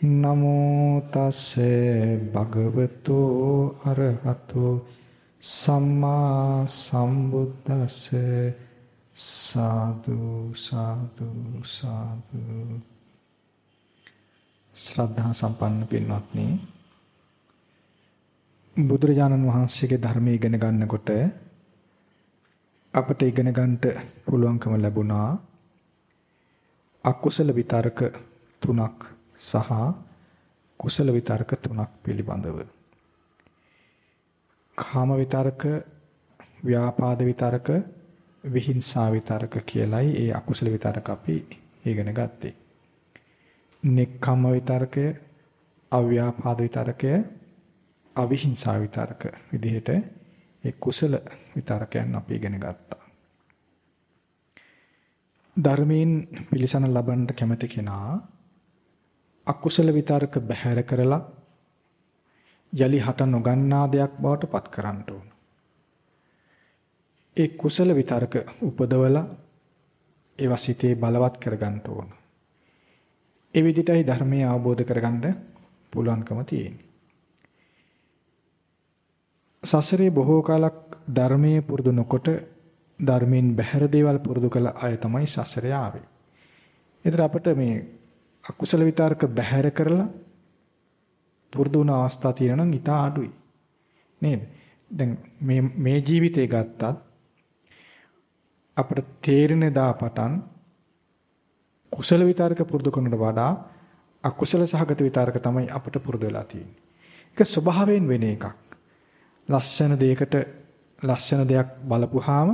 නමෝ තස්සේ භගවතු අරහතු සම්මා සම්බුද්දස්සේ සාදු සාදු සාදු. ශ්‍රද්ධා සම්පන්න පින්වත්නි බුදුරජාණන් වහන්සේගේ ධර්මයේ ඉගෙන ගන්නකොට අපට ඉගෙන ගන්නට පුළුවන්කම ලැබුණා අකුසල විතරක තුනක් සහ කුසල විතරක තුනක් පිළිබඳව. කාම විතරක, ව්‍යාපාද විතරක, විහිංසා විතරක කියලයි ඒ අකුසල විතරක අපි ඉගෙන ගත්තේ. නෙක්ඛම්ම විතරකය, අව්‍යාපාද විතරකය, අවිහිංසා විතරක විදිහට ඒ කුසල විතරකයන් අපි ඉගෙන ගත්තා. ධර්මයෙන් පිළිසන ලබන්න කැමති කෙනා අකුසල විතරක බැහැර කරලා යලි හට නොගන්නා දෙයක් බවට පත් කරන්න ඕන. ඒ කුසල විතරක උපදවලා ඒවා සිතේ බලවත් කරගන්න ඕන. ඒ විදිහටයි ධර්මය අවබෝධ කරගන්න පුළුවන්කම තියෙන්නේ. සසරේ බොහෝ කාලක් ධර්මයේ පුරුදු නොකොට ධර්මයෙන් බැහැර දේවල් පුරුදු කළ අය තමයි සසරේ ආවේ. ඒතර අපිට මේ අකුසල විතරක බැහැර කරලා පුරුදු වුණ අවස්ථා තියෙනවා නම් ඊට අඩුයි. නේද? දැන් මේ මේ ජීවිතේ ගත්තත් අපිට තේරෙන දා පටන් කුසල විතරක පුරුදු කරනට වඩා අකුසල සහගත විතරක තමයි අපිට පුරුදු වෙලා තියෙන්නේ. ඒක ස්වභාවයෙන් වෙන එකක්. ලස්සන දෙයකට ලස්සන දෙයක් බලපුවාම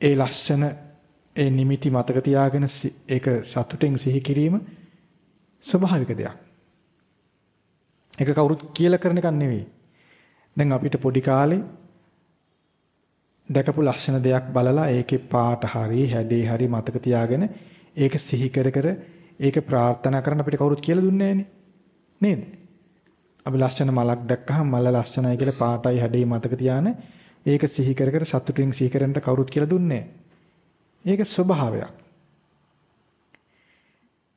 ඒ ලස්සන ඒ නිමිති මතක තියාගෙන ඒක සතුටෙන් සිහි කිරීම ස්වභාවික දෙයක්. ඒක කවුරුත් කියලා කරන එකක් නෙවෙයි. දැන් අපිට පොඩි කාලේ දැකපු ලක්ෂණ දෙයක් බලලා ඒකේ පාට හරි හැඩේ හරි මතක තියාගෙන ඒක සිහි කර කර ඒක ප්‍රාර්ථනා කරන අපිට කවුරුත් කියලා දුන්නේ නේද? අපි ලස්සන මලක් දැක්කහම මල ලස්සනයි කියලා පාටයි හැඩේ මතක තියාන ඒක සිහි කර කර සතුටින් සිහි කරන්න කවුරුත් කියලා දුන්නේ ඒක ස්වභාවයක්.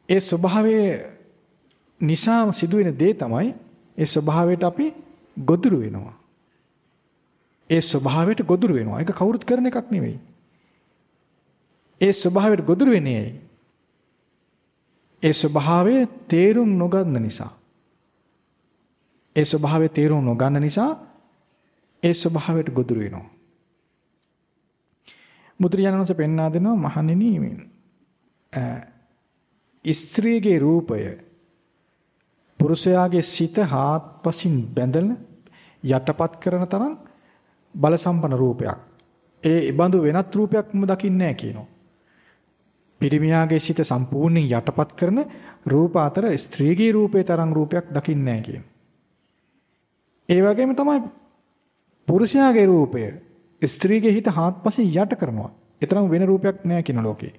ඒ ස්වභාවයේ නිසා සිදුවෙන දේ තමයි ඒ ස්වභාවයට අපි ගොදුරු වෙනවා. ඒ ස්වභාවයට ගොදුරු වෙනවා. ඒක කවුරුත් කරන එකක් නෙවෙයි. ඒ ස්වභාවයට ගොදුරු වෙන්නේ ඒ ස්වභාවයේ තේරුම් නොගන්න නිසා. ඒ ස්වභාවයේ තේරුම් නොගන්න නිසා ඒ ස්වභාවයට ගොදුරු වෙනවා. බුදුරජාණන් වහන්සේ පෙන්වා දෙනවා මහණෙනි ස්ත්‍රියගේ රූපය පුරුෂයාගේ සිත හාත්පසින් බැඳලා යටපත් කරන තරම් බල සම්පන්න රූපයක්. ඒ බඳු වෙනත් රූපයක්ම දකින්නේ නැහැ කියනවා. පිරිමියාගේ සිත සම්පූර්ණයෙන් යටපත් කරන රූප අතර ස්ත්‍රීගේ රූපේ තරම් රූපයක් දකින්නේ නැහැ කියනවා. ඒ වගේම තමයි පුරුෂයාගේ රූපය ස්ත්‍රීගේ හිත හාත්පසින් යට කරනවා. ඒතරම් වෙන රූපයක් නැහැ කියන ලෝකේ.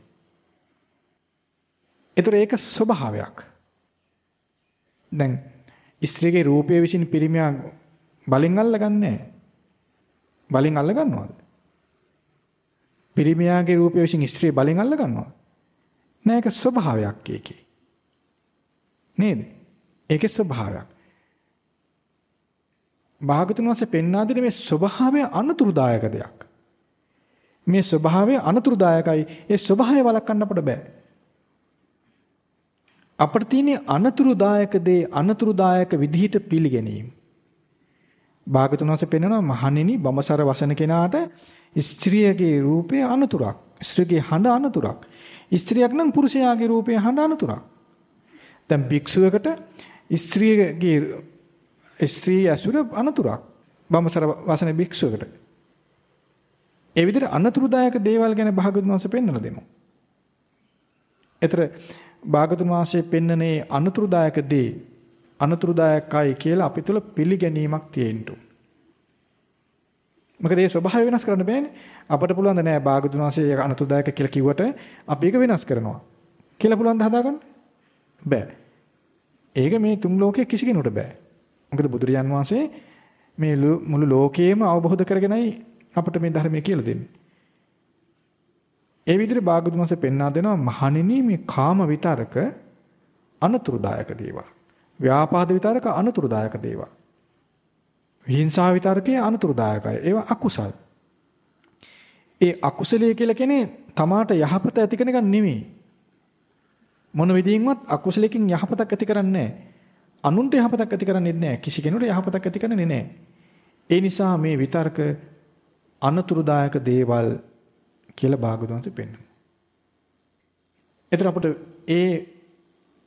ඒතර ඒක ස්වභාවයක්. දැන් ස්ත්‍රීගේ රූපය විසින් පිරිමියා බලෙන් අල්ලගන්නේ බලෙන් අල්ල ගන්නවද? පිරිමියාගේ රූපය විසින් ස්ත්‍රිය බලෙන් අල්ල ගන්නවද? නෑ ඒක ස්වභාවයක් ඒකේ. නේද? ඒකේ ස්වභාවයක්. භාගතුන් වහන්සේ පෙන්වා දෙන මේ ස්වභාවය අනතුරුදායක දෙයක්. මේ ස්වභාවය අනතුරුදායකයි. ඒ ස්වභාවය වළක්වන්න අපට බෑ. අපට තියෙන අනතුරුදායක දේ අනතුරුදායක විදිහට පිළිගැනීම. භාගතුන් වහන්සේ පෙන්වනවා මහණෙනි බඹසර වසන කෙනාට ස්ත්‍රියගේ රූපය අනතුරක්. ස්ත්‍රියගේ හඬ අනතුරක්. ස්ත්‍රියක් නම් පුරුෂයාගේ රූපය හඬ අනතුරක්. දැන් භික්ෂුවකට ස්ත්‍රියගේ ස්ත්‍රී ඇසුර අනතුරක්. බඹසර වසන භික්ෂුවකට. ඒ විදිහට අනතුරුදායක දේවල් ගැන භාගතුන් වහන්සේ පෙන්වලා දෙනවා. ඒතර භාගතුන් වහන්සේ පෙන්නනේ අනතුරුදායක දේ අනතුරුදායකයි කියලා අපි තුල පිළිගැනීමක් තියෙන්න මොකද ඒ ස්වභාවය වෙනස් කරන්න බෑනේ. අපට පුළුවන් ද නෑ භාගතුන් වහන්සේ අනතුරුදායක කියලා කිව්වට අපි ඒක වෙනස් කරනවා. කියලා පුළුවන් ද හදාගන්න? බෑ. ඒක මේ තුන් ලෝකයේ කිසි කෙනෙකුට බෑ. මොකද බුදුරජාන් වහන්සේ මේ මුළු ලෝකයේම අවබෝධ කරගෙනයි අපිට මේ ධර්මය කියලා දෙන්නේ. ඒ විදිහට භාගතුන් වහන්සේ පෙන්වා දෙනවා මහණෙනි මේ කාම විතරක අනතුරුදායක දේවල්. ව්‍යාපාද විතරක අනතුරුදායක දේවල්. විහිංසාව විතරකයේ අනතුරුදායකයි. ඒවා අකුසල්. ඒ අකුසලයේ කියලා කියන්නේ තමාට යහපත ඇති කරන එක නෙමෙයි. මොන විදිහින්වත් අකුසලයෙන් යහපතක් ඇති කරන්නේ නැහැ. අනුන්ට යහපතක් ඇති කරන්නේ නැහැ. කිසි කෙනෙකුට යහපතක් ඇති කරන්නේ නැහැ. ඒ නිසා මේ විතර්ක අනතුරුදායක දේවල් කියලා භාගතුන්සේ පෙන්වනවා. එතන අපිට ඒ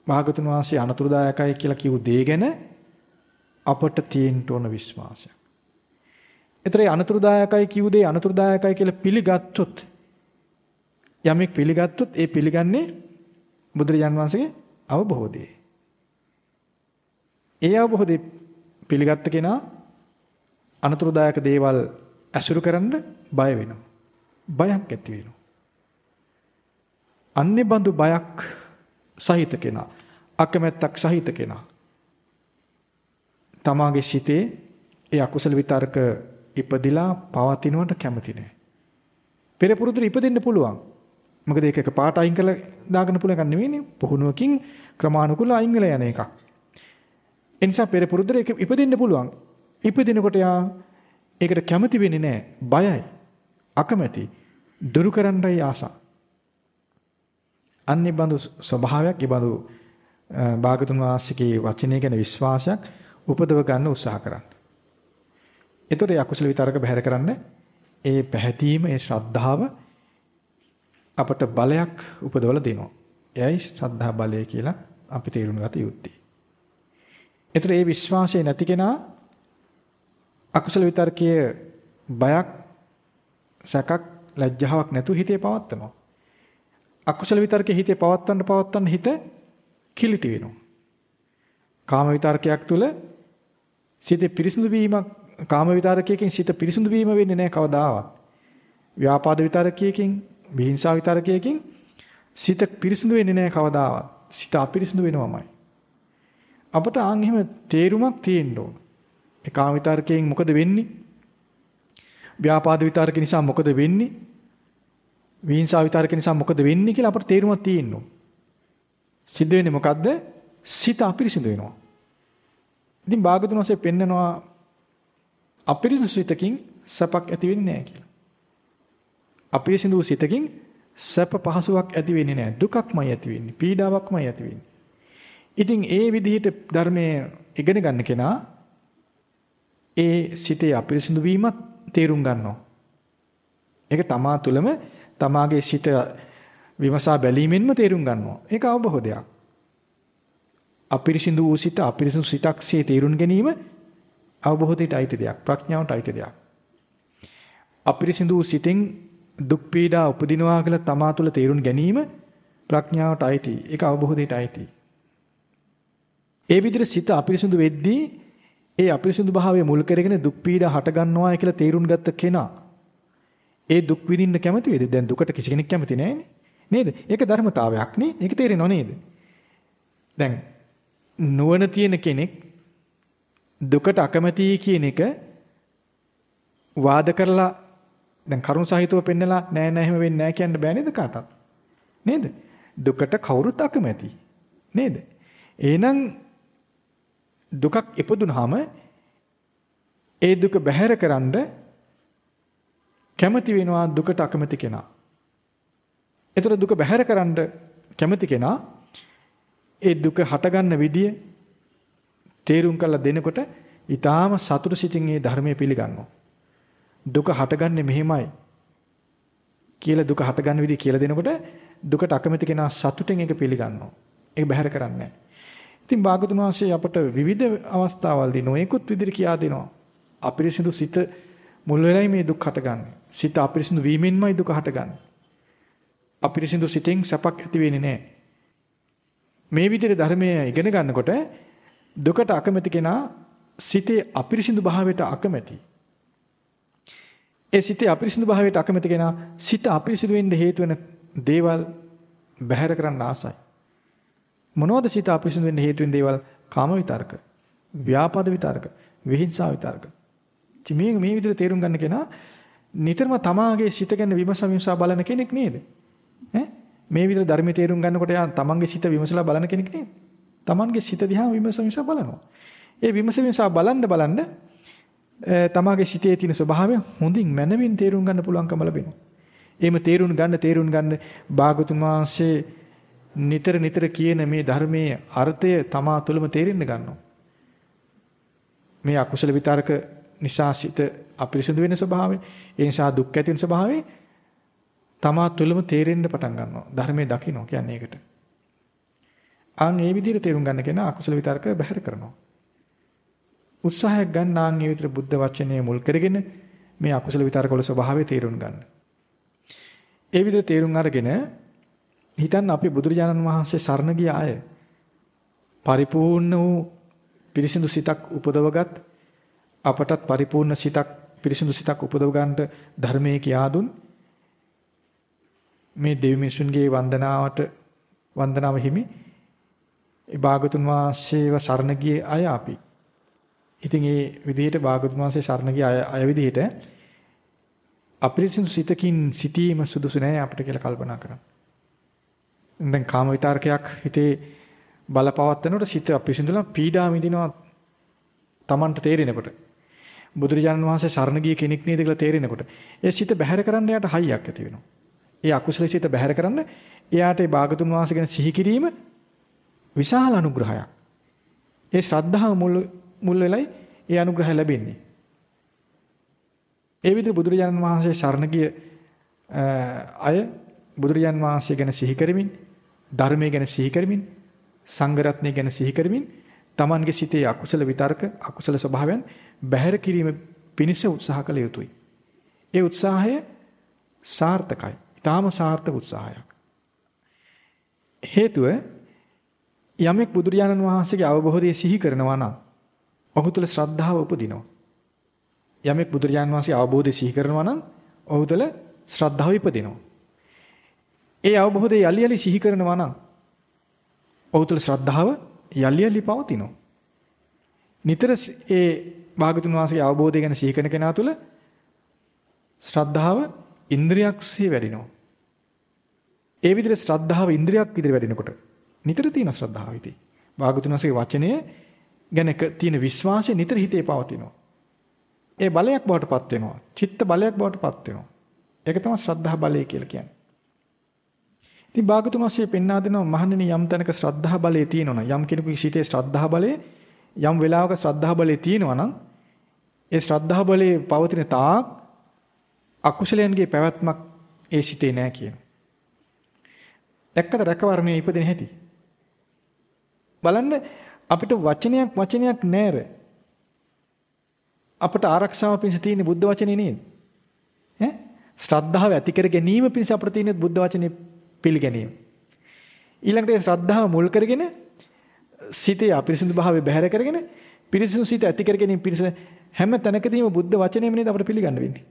භාගතුන් වහන්සේ අනතුරුදායකයි කියලා කිව් දේ ගැන අපට තියෙන්න ඕන විශ්වාසය. ඒතරේ අනතුරුදායකයි කිව් දේ අනතුරුදායකයි කියලා පිළිගත්තොත් යමෙක් පිළිගත්තොත් ඒ පිළිගන්නේ බුදුරජාන් වහන්සේගේ අවබෝධය. ඒ අවබෝධය පිළිගත්ත කෙනා අනතුරුදායක දේවල් ඇසුරු කරන්න බය වෙනවා. බයක් ඇති වෙනවා. අන්නේ බඳු බයක් සහිත කෙනා අකමැත්තක් සහිත කෙනා තමාගේ සිතේ ඒ අකුසල විතර්ක ඉපදිලා පවතිනවට කැමති නැහැ. පෙර පුරුද්දට ඉපදෙන්න පුළුවන්. මොකද ඒක එක පාට අයින් කරලා දාගන්න පුළුවන් එකක් නෙවෙයිනේ. පුහුණුවකින් ක්‍රමානුකූලව අයින් වෙලා යන එකක්. ඒ නිසා පෙර පුරුද්දට ඒක ඉපදෙන්න පුළුවන්. ඉපදිනකොට යා ඒකට කැමති වෙන්නේ නැහැ. බයයි. අකමැති. දුරු කරන්නයි ආසා. අන්නේ බඳු ස්වභාවයක්, ඒ බඳු භාගතුන් වහන්සේගේ වචනය ගැන විශ්වාසයක් උපදව ගන්න උත්සාහ කරන්න. එතකොට ඒ අකුසල විතරක බැහැර කරන්න ඒ පැහැදීම, ඒ ශ්‍රද්ධාව අපට බලයක් උපදවලා දෙනවා. එයයි ශ්‍රද්ධා බලය කියලා අපි තේරුම් ගත යුත්තේ. ඒතර ඒ විශ්වාසය නැති කෙනා අකුසල විතර්කයේ බයක් සැකක් ලැජ්ජාවක් නැතුව හිතේ පවත්නවා. අකුසල විතර්කයේ හිතේ පවත්තන්න පවත්තන්න හිත කිලිටි වෙනවා. කාම විතර්කයක් තුල සිතේ පිරිසුදු වීමක් කාම විතර්කයකින් සිත පිරිසුදු වීම වෙන්නේ නැහැ කවදාවත්. ව්‍යාපාද විතර්කයකින්, විහිංසාව විතර්කයකින් සිත පිරිසුදු වෙන්නේ නැහැ කවදාවත්. සිත අපිරිසුදු වෙනවමයි. අපට ආන් එහෙම තේරුමක් තියෙන්න ඕන. ඒ කාම විතර්කයෙන් මොකද වෙන්නේ? ව්‍යාපාද විතර්ක නිසා මොකද වෙන්නේ? විහිංසාව විතර්ක නිසා මොකද වෙන්නේ කියලා අපට තේරුමක් තියෙන්න ඕන. සිද්ධ වෙන්නේ මොකද්ද? සිත අපිරිසිදු වෙනවා. ඉතින් භාගතුන් වහන්සේ පෙන්නනවා අපිරිසිදු සිතකින් සැපක් ඇති වෙන්නේ නැහැ කියලා. අපිරිසිදු සිතකින් සැප පහසුවක් ඇති වෙන්නේ නැහැ. දුකක්මයි ඇති වෙන්නේ. පීඩාවක්මයි ඇති වෙන්නේ. ඉතින් ඒ විදිහට ධර්මයේ ඉගෙන ගන්න කෙනා ඒ සිතේ අපිරිසිදු වීමත් තේරුම් ගන්නවා. ඒක තමා තුළම තමාගේ සිත විමසා බැලීමෙන්ම තේරුම් ගන්නවා. ඒක අවබෝධයක්. අපිරිසිදු වූ සිත අපිරිසිදු සිතක්සේ තේරුම් ගැනීම අවබෝධයට අයිති දෙයක්. ප්‍රඥාවට අයිති දෙයක්. අපිරිසිදු වූ සිතෙන් දුක් පීඩා උපදිනවා කියලා තමා තුළ තේරුම් ගැනීම ප්‍රඥාවට අයිති. ඒක අවබෝධයට අයිති. ඒ විදිහට සිත අපිරිසිදු වෙද්දී ඒ අපිරිසිදු භාවය මුල් කරගෙන දුක් පීඩා හට ගන්නවා කියලා තේරුම් ගත්ත කෙනා ඒ දුක් විඳින්න කැමති වේද? දැන් දුකට කිසි කෙනෙක් කැමති නෑනේ. නේද? ඒක ධර්මතාවයක් නේ. ඒක තේරෙනව නේද? දැන් නුවණ තියෙන කෙනෙක් දුකට අකමැති කියන එක වාද කරලා දැන් කරුණ සහිතව පෙන්නලා නෑ නෑ එහෙම වෙන්නේ නෑ කියන්න බෑ නේද කාටවත්? නේද? දුකට කවුරුත් අකමැති. නේද? එහෙනම් දුකක් ඉපදුනහම ඒ දුක බැහැරකරනද කැමති වෙනවා දුකට අකමැති කෙනා. ඒතර දුක බැහැරකරනද කැමති කෙනා ඒ දුක හටගන්න විදිය තේරුම් කරලා දෙනකොට ඊටාම සතුට සිතින් මේ ධර්මයේ පිළිගන්නවා. දුක හටගන්නේ මෙහෙමයි කියලා දුක හටගන්න විදිය කියලා දෙනකොට දුකට අකමැති කෙනා සතුටෙන් ඒක පිළිගන්නවා. ඒක බැහැර කරන්නේ නැහැ. ඉතින් භාගතුන් වහන්සේ අපට විවිධ අවස්ථාවල්දී නොයෙකුත් විදිහට කියා දෙනවා. අපිරිසිදු සිත මුල් වෙලයි මේ දුක් හටගන්නේ. සිත අපිරිසිදු වීමෙන්මයි දුක හටගන්නේ. අපිරිසිදු සිතෙන් සැපක් ඇති වෙන්නේ නැහැ. මේ විදිහට ධර්මය ඉගෙන ගන්නකොට දුකට අකමැති කෙනා සිතේ අපිරිසිදු භාවයට අකමැති. ඒ සිතේ අපිරිසිදු භාවයට අකමැති කෙනා සිත අපිරිසිදු වෙන්න හේතු වෙන දේවල් බැහැර කරන්න ආසයි. මොනවද සිත අපිරිසිදු වෙන්න හේතු වෙන දේවල්? කාම විතර්ක, ව්‍යාපාද විතර්ක, විහිංසා විතර්ක. ඉතින් මේ මේ විදිහට තේරුම් ගන්න කෙනා නිතරම තමාගේ සිත ගැන විමසා විමසා බලන කෙනෙක් නේද? ඈ මේ විදිහට ධර්මයේ තේරුම් ගන්නකොට යා තමන්ගේ සිත විමසලා බලන කෙනෙක් නේද? Tamanගේ සිත දිහා විමස විමස බලනවා. ඒ විමස විමස බලන්න බලන්න තමාගේ සිතේ තියෙන ස්වභාවය හොඳින් මනමින් තේරුම් ගන්න පුළුවන්කම ලැබෙනවා. එහෙම තේරුම් ගන්න තේරුම් ගන්න භාගතුන් වහන්සේ නිතර නිතර කියන මේ ධර්මයේ අර්ථය තමා තුළම තේරෙන්න ගන්නවා. මේ අකුසල විතරක නිසා සිත අපිරිසුදු වෙන ස්වභාවය, ඒ නිසා දුක් ඇති වෙන ස්වභාවය තමා තුළම තේරෙන්න පටන් ගන්නවා. ධර්මයේ දකින්න කියන්නේ ඒකට. ආන් මේ විදිහට තේරුම් ගන්න කෙනා අකුසල විතරක බැහැර කරනවා. උත්සාහයක් ගන්න ආන් මේ විතර බුද්ධ වචනය මුල් කරගෙන මේ අකුසල විතරක වල ස්වභාවය තේරුම් ගන්න. ඒ විදිහට තේරුම් අරගෙන හිතන්න අපි බුදුරජාණන් වහන්සේ සරණ ගිය අය පරිපූර්ණ වූ පිරිසිදු සිතක් උපදවගත් අපටත් පරිපූර්ණ සිතක් පිරිසිදු සිතක් උපදව ගන්නට ධර්මයේ කියා දුන් මේ දෙවි මිනිසුන්ගේ වන්දනාවට වන්දනාව හිමි ඒ භාගතුන් වහන්සේව සරණ ගියේ අය අපි. ඉතින් ඒ විදිහට භාගතුන් වහන්සේ සරණ ගිය අය අය විදිහට අපිරිසිදු සිතකින් සිටීම සුදුසු නෑ අපිට කියලා කල්පනා කරන්න. දැන් කාම විතරකයක් හිතේ බලපවත්නකොට සිත අපිරිසිදුලා පීඩා විඳිනවා Tamanට තේරෙනකොට. බුදුරජාණන් වහන්සේ සරණ ගිය කෙනෙක් නේද කියලා තේරෙනකොට ඒ සිත බැහැර කරන්න යාට හයියක් ඇති වෙනවා. ඒ අකුසල සිත බැහැර කරන්න එයාට ඒ භාගතුන් වහන්සේ ගැන සිහි කිරීම විශාල අනුග්‍රහයක්. ඒ ශ්‍රද්ධාව මුල් මුල් වෙලයි ඒ අනුග්‍රහය ලැබෙන්නේ. ඒ විදිහට බුදුරජාණන් වහන්සේ සරණ ගිය අය බුදුරජාණන් වහන්සේ ගැන සිහි කරමින් ධර්මයේ ගැන සිහි කරමින් සංඝරත්නය ගැන සිහි කරමින් Tamanගේ සිතේ අකුසල විතර්ක අකුසල ස්වභාවයන් බැහැර කිරීම පිණිස උත්සාහ කළ යුතුයි. ඒ උත්සාහය සාර්ථකයි. ඊටාම සාර්ථක උත්සාහයක්. හේතුව යමෙක් බුදුරජාණන් වහන්සේගේ අවබෝධය සිහි කරනවා නම් ඔහු තුළ ශ්‍රද්ධාව උපදිනවා. යමෙක් බුදුරජාණන් වහන්සේ අවබෝධය සිහි කරනවා නම් ඔහු තුළ ශ්‍රද්ධාව ඉපදිනවා. ඒ අවබෝධය යලි යලි සිහි කරනවා නම් ඔහු තුළ ශ්‍රද්ධාව යලි යලි පවතිනවා. නිතර ඒ භාගතුන් වහන්සේගේ අවබෝධය ගැන සිහි කරන කෙනා තුළ ශ්‍රද්ධාව ඉන්ද්‍රියක්සේ වැඩිනවා. ඒ විදිහට ශ්‍රද්ධාව ඉන්ද්‍රියක් විදිහට වැඩිනකොට නිතර තියෙන ශ්‍රද්ධාව ඉතින්. භාගතුන් වහන්සේගේ වචනය ගැන තියෙන විශ්වාසය නිතර හිතේ පවතිනවා. ඒ බලයක් බවට පත් වෙනවා. චිත්ත බලයක් බවට පත් වෙනවා. ඒක තමයි ශ්‍රද්ධා බලය කියලා කියන්නේ. ඉතින් භාගතුන් වහන්සේ පෙන්වා දෙනවා මහණෙනි යම් තැනක ශ්‍රද්ධා බලය තියෙනවා යම් කෙනෙකුගේ සිතේ ශ්‍රද්ධා බලය යම් වෙලාවක ශ්‍රද්ධා බලය තියෙනවා නම් ඒ ශ්‍රද්ධා බලයේ පවතින තාක් අකුසලයන්ගේ පැවැත්මක් ඒ සිතේ නෑ කියන. දැක්කද රැකවරණයේ ඉපදෙන හැටි. බලන්න අපිට වචනයක් වචනයක් නෑර. අපට ආරක්ෂාව පිණිස තියෙන බුද්ධ වචනේ නේද? ඈ ශ්‍රද්ධාව ඇති කර ගැනීම පිණිස අපට තියෙන බුද්ධ වචනේ පිළිගැනීම. ඊළඟට ඒ ශ්‍රද්ධාව මුල් කරගෙන සිතේ අපිරිසිදු භාවය බැහැර කරගෙන පිරිසිදු සිත ඇති කර ගැනීම පිණිස හැම තැනකදීම බුද්ධ වචනේම නේද අපට පිළිගන්න වෙන්නේ.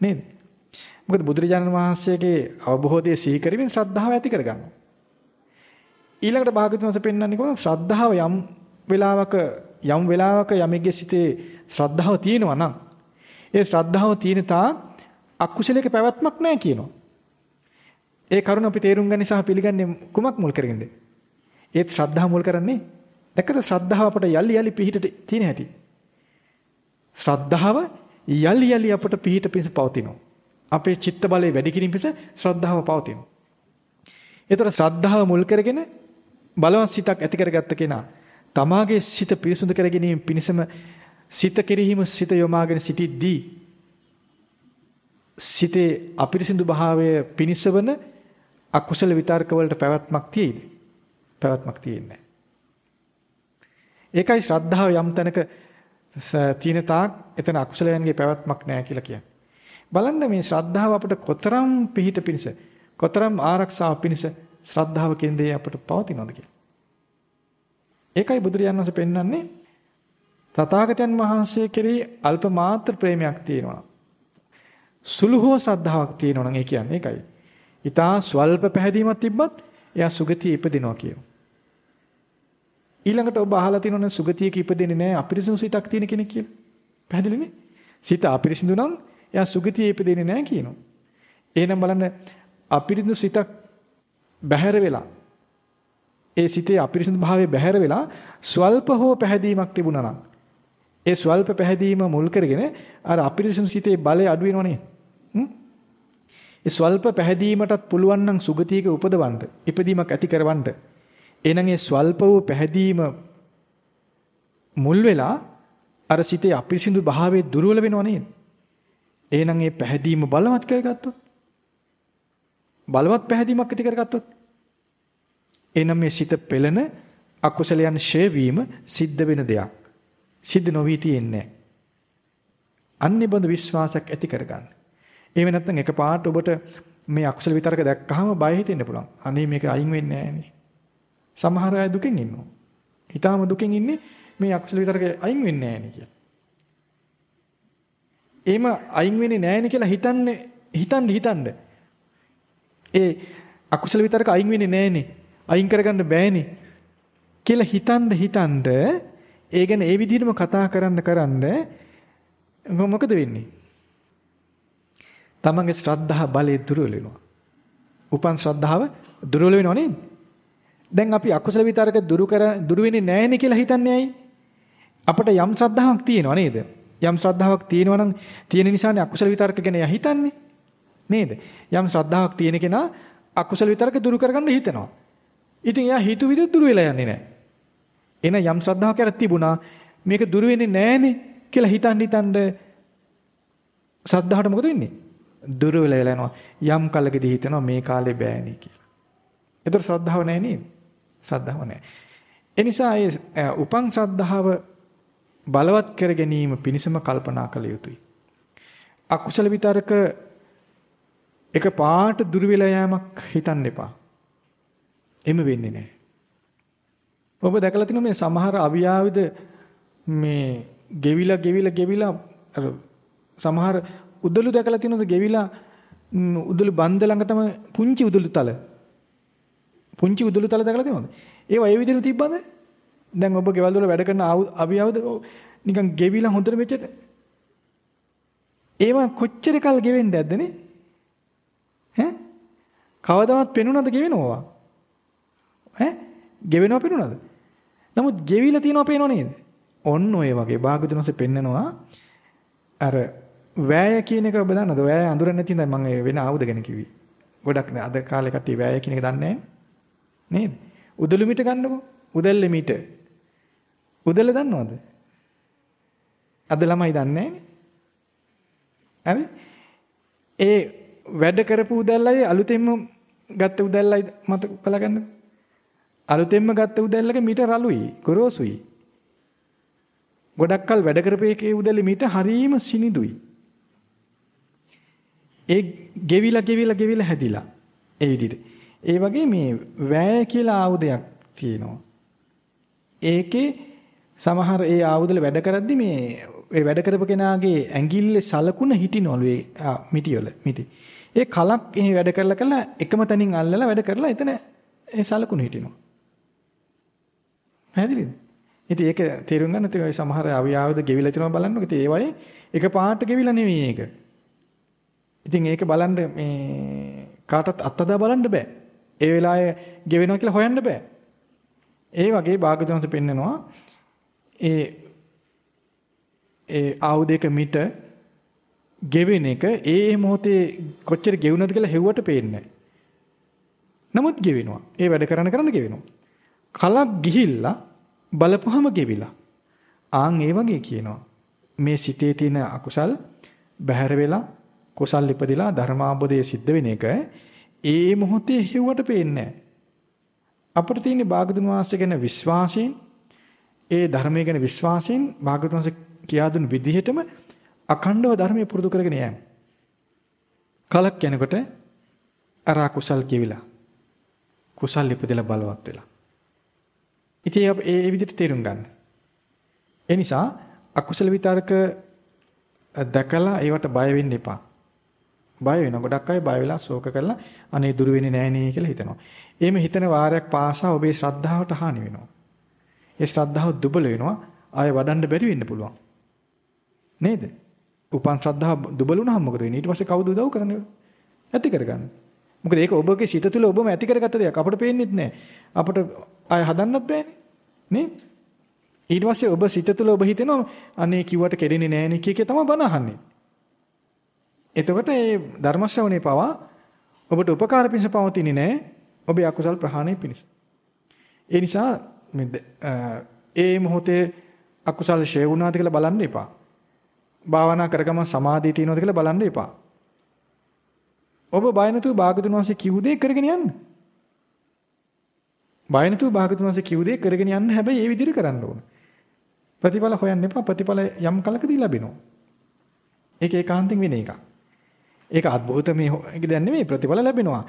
නේද? මොකද බුදුරජාණන් වහන්සේගේ අවබෝධය සිහි කරමින් ශ්‍රද්ධාව ඇති කරගන්නවා. ඊළඟට භාගතුන් වහන්සේ පෙන්වන්නේ කොහොමද ශ්‍රද්ධාව යම් වෙලාවක යම් වෙලාවක යමෙක්ගේ සිතේ ශ්‍රද්ධාව තියෙනවා නම් ඒ ශ්‍රද්ධාව තියෙන තා අකුසලයක පැවැත්මක් නැහැ කියනවා. ඒ කරුණ අපි තේරුම් ගන්න සහ පිළිගන්නේ කුමක් මුල් කරගෙනද? ඒත් ශ්‍රද්ධාව මුල් කරන්නේ දැක්කද ශ්‍රද්ධාව අපට යලි යලි පිහිට තියෙන හැටි. ශ්‍රද්ධාව යලි යලි අපට පිහිට පිස පවතිනවා. අපේ චිත්ත බලය වැඩි කිරීම පිස ශ්‍රද්ධාව පවතිනවා. ඒතර ශ්‍රද්ධාව මුල් කරගෙන බලවත් සිතක් ඇති කරගත්ත කෙනා තමාගේ සිත පිරිසුදු කර ගැනීම පිණිසම සිත කෙරෙහිම සිත යොමාගෙන සිටිද්දී සිතේ අපිරිසිදු භාවය පිණිසවන අකුසල විතර්ක වලට පැවැත්මක් තියෙයිද? පැවැත්මක් තියෙන්නේ ඒකයි ශ්‍රද්ධාව යම් තැනක තීන තාක් එතන අකුසලයන්ගේ පැවැත්මක් නැහැ කියලා කියන්නේ. බලන්න මේ ශ්‍රද්ධාව අපිට කොතරම් පිහිට පිණිස කොතරම් ආරක්ෂාව පිණිස ශ්‍රද්ධාව කෙන්දේ අපිට පවතිනවද කියලා. ඒකයි බුදුරජාණන් වහන්සේ පෙන්වන්නේ තථාගතයන් වහන්සේ කෙරෙහි අල්ප මාත්‍ර ප්‍රේමයක් තියෙනවා. සුළු හෝ ශ්‍රද්ධාවක් තියෙනවා නම් ඒ කියන්නේ ඒකයි. ඊටා ස්වල්ප පැහැදීමක් තිබ්බත් එයා සුගතිය ඉපදිනවා කියනවා. ඊළඟට ඔබ අහලා තියෙනවනේ සුගතියක ඉපදෙන්නේ නැහැ අපිරිසිදු සිතක් තියෙන කෙනෙක් කියලා. පැහැදිලිනේ? සිත අපිරිසිදු නම් එයා සුගතියේ ඉපදෙන්නේ නැහැ කියනවා. එහෙනම් බලන්න අපිරිසිදු සිතක් බැහැර වෙලා ඒ සිතේ අපිරිසිදු භාවය බැහැර වෙලා ස්වල්ප හෝ පැහැදීමක් තිබුණා නම් ඒ ස්වල්ප පැහැදීම මුල් කරගෙන අර අපිරිසිදු සිතේ බලය අඩු වෙනවනේ. ඒ ස්වල්ප පැහැදීමටත් පුළුවන් නම් සුගතියක උපදවන්න, ඉපදීමක් ඇති කරවන්න. එහෙනම් ඒ ස්වල්ප වූ පැහැදීම මුල් වෙලා අර සිතේ අපිරිසිදු භාවයේ දුර්වල වෙනව නේද? එහෙනම් ඒ පැහැදීම බලවත් කරගත්තොත් බලවත් පැහැදීමක් ඇති කරගත්තොත් එනම් මේ සිත පෙළෙන අකුසලයන් ෂේ වීම සිද්ධ වෙන දෙයක්. සිද්ධ නොවි තියෙන්නේ. අන්නේ බඳ විශ්වාසයක් ඇති කරගන්න. එහෙම නැත්නම් එකපාරට ඔබට මේ අකුසල විතරක දැක්කහම බය හිතෙන්න පුළුවන්. අනේ මේක අයින් වෙන්නේ නැහනේ. සමහර අය දුකෙන් ඉන්නවා. ඊටාම දුකෙන් ඉන්නේ මේ අකුසල විතරක අයින් වෙන්නේ නැහනේ කියලා. එහෙම අයින් වෙන්නේ නැහනේ කියලා හිතන්නේ හිතන්න හිතන්න. ඒ අකුසල විතරක අයින් වෙන්නේ නැහනේ. අයින් කරගන්න බෑනේ කියලා හිතන්න හිතන්න ඒ ගැන ඒ විදිහටම කතා කරන්න කරන්න මොකද වෙන්නේ? තමන්ගේ ශ්‍රද්ධා බලය දුර්වල වෙනවා. උපන් ශ්‍රද්ධාව දුර්වල වෙනව නේද? දැන් අපි අකුසල විතරක දුරු කර දුරු වෙන්නේ නැහැනේ කියලා හිතන්නේ ඇයි? අපිට යම් ශ්‍රද්ධාවක් තියෙනව නේද? යම් ශ්‍රද්ධාවක් තියෙනවා නම් තියෙන නිසානේ අකුසල විතරක ගැන හිතන්නේ. නේද? යම් ශ්‍රද්ධාවක් තියෙන කෙනා අකුසල විතරක දුරු කරගන්න හිතනවා. ඉතින් එයා හිතු විදිහට දුර වෙලා යන්නේ නැහැ. එන යම් ශ්‍රද්ධාවක් කරත් තිබුණා මේක දුර වෙන්නේ නැහනේ කියලා හිතන් හිතනද ශ්‍රද්ධාවට මොකද වෙන්නේ? දුර වෙලා යනවා. යම් කලකදී හිතනවා මේ කාලේ බෑනේ කියලා. ඒතර ශ්‍රද්ධාව නැහැ නේද? ශ්‍රද්ධාව නැහැ. ඒ නිසා ඒ උපං ශ්‍රද්ධාව බලවත් කර ගැනීම පිණිසම කල්පනා කළ යුතුයි. අකුසල විතරක එක පාට දුර වෙලා යෑමක් හිතන්න එපා. එම වෙන්නේ නැහැ. ඔබ දැකලා තිනු මේ සමහර අවියාවිද මේ ගෙවිලා ගෙවිලා ගෙවිලා අර සමහර උදළු දැකලා තිනුද ගෙවිලා උදළු බන්ද ළඟටම පුංචි උදළු තල පුංචි උදළු තල දැකලා තියෙනවද? ඒවා ඒ විදිහට තිබ්බද? දැන් ඔබ ගෙවල් වල වැඩ කරන අවියාවද නිකන් ගෙවිලා හොඳට මෙච්චර ඒවා කොච්චර කල් ගෙවෙන්නේ නැද්දනේ? ඈ? කවදාවත් පෙනුනද ගෙවෙනවා? ඈ ගෙවෙනව පේනවද? නමුත් ගෙවිලා තියෙනව පේනව නේද? ඔන්න ඔය වගේ භාගතුනසේ පෙන්නනවා අර වෑය කියන එක ඔබ දන්නවද? වෑය අඳුරන්නේ නැති ඉඳන් මම වෙන ආයුධ ගැන කිව්වේ. ගොඩක් නෑ අද කාලේ කට්ටිය වෑය කියන එක දන්නේ නේද? උදළු මිට ගන්නකො. උදැල්ල මිට. උදැල්ල දන්නවද? අද ළමයි දන්නේ නෑනේ. ඒ වැඩ කරපු උදැල්ලයි අලුතෙන්ම ගත්ත උදැල්ලයි මතක බලගන්නකෝ. අලුතෙන්ම ගත්ත උදැල්ලක මීට රළුයි, ගොරෝසුයි. ගොඩක් කල් වැඩ කරපේකේ උදැල්ලේ මීට හරීම සිනිඳුයි. ඒ ගෙවිලා ගෙවිලා ගෙවිලා හැදිලා. ඒ විදිහට. ඒ වගේ මේ වෑය කියලා ආයුධයක් තියෙනවා. ඒකේ සමහර ඒ ආයුධවල වැඩ කරද්දි මේ ඒ වැඩ කරපු කෙනාගේ ඇඟිල්ලේ සලකුණ හිටිනවලු ඒ මිටිවල මිටි. ඒ කලක් එහෙ වැඩ කරලා කරලා එකම තැනින් අල්ලලා වැඩ කරලා එතන ඒ සලකුණ හිටිනවා. පැහැදිලිද? ඉතින් ඒක තේරුම් ගන්න ඉතින් ඔය සමහර අවියාවද ගෙවිලා තියෙනවා බලන්නකො. ඉතින් ඒ වගේ එක පාට ගෙවිලා නෙවෙයි ඒක. ඉතින් ඒක බලන්න මේ කාටත් අත්දා බලන්න බෑ. ඒ වෙලාවේ ගෙවෙනවා කියලා හොයන්න බෑ. ඒ වගේ භාගතුන්ස පෙන්නනවා ඒ ඒ ආයුධයක මිට ගෙවෙන එක ඒ මොහොතේ කොච්චර ගෙවුනද කියලා හෙව්වට පේන්නේ නමුත් ගෙවෙනවා. ඒ වැඩ කරන කරන ගෙවෙනවා. කලක් ගිහිල්ලා බලපුවම ගෙවිලා. ආන් ඒ වගේ කියනවා. මේ සිතේ තියෙන අකුසල් බැහැර වෙලා කුසල් ඉපදිලා ධර්මාබෝධය සිද්ධ වෙන එක ඒ මොහොතේ හෙව්වට පේන්නේ අපිට තියෙන භාගතුන් වහන්සේ ගැන විශ්වාසයෙන් ඒ ධර්මයේ ගැන විශ්වාසයෙන් භාගතුන් වහන්සේ කියා දුන් විදිහටම අඛණ්ඩව ධර්මයේ පුරුදු කරගෙන යෑම. කලක් යනකොට අර කුසල් කිවිලා කුසල් ඉපදලා බලවත් වෙලා ඉතින් ඒ විදිහට තේරුම් ගන්න. ඒ නිසා අකුසල විතරක දැකලා ඒවට බය වෙන්න එපා. බය වෙන ගොඩක් අය බය වෙලා ශෝක කරලා අනේ දුර වෙන්නේ නැහැ නේ කියලා හිතනවා. එහෙම හිතන වාරයක් පාසා ඔබේ ශ්‍රද්ධාවට හානි වෙනවා. ඒ ශ්‍රද්ධාව දුබල වෙනවා. ආය වඩන්න බැරි වෙන්න පුළුවන්. නේද? උපන් ශ්‍රද්ධාව දුබල වුණාම මොකද වෙන්නේ? ඊට පස්සේ කවුද උදව් කරන්නේ? ඇති කරගන්න. මොකද ඒක ඔබගේ සිත තුළ ඔබම ඇති කරගත්ත දෙයක්. අපට පේන්නේත් නැහැ. අපට ආය හදන්නත් බෑනේ. නේ? ඊට පස්සේ ඔබ සිත තුළ ඔබ හිතෙනවා අනේ කිව්වට කෙරෙන්නේ නෑනේ කිය කිය තමයි බන අහන්නේ. එතකොට මේ ධර්ම ශ්‍රවණේ පවා ඔබට උපකාර පිණිස පවතින්නේ නෑ. ඔබේ අකුසල් ප්‍රහාණය පිණිස. ඒ නිසා ඒ මොහොතේ අකුසල් ෂේ වුණාද කියලා බලන්න එපා. භාවනා කරගම සමාධිය තියෙනවද කියලා බලන්න එපා. ඔබ බය නැතුව භාගතුන් වහන්සේ කිව් දේ කරගෙන යන්න. බය නැතුව භාගතුන් වහන්සේ කිව් දේ කරගෙන යන්න හැබැයි ඒ විදිහට කරන්න ඕන. ප්‍රතිඵල හොයන්න එපා. ප්‍රතිඵල යම් කලකදී ලැබෙනවා. ඒක ඒකාන්තයෙන් වෙන එකක්. ඒක අద్භූත මේ ඒක දැන් නෙමෙයි ප්‍රතිඵල ලැබෙනවා.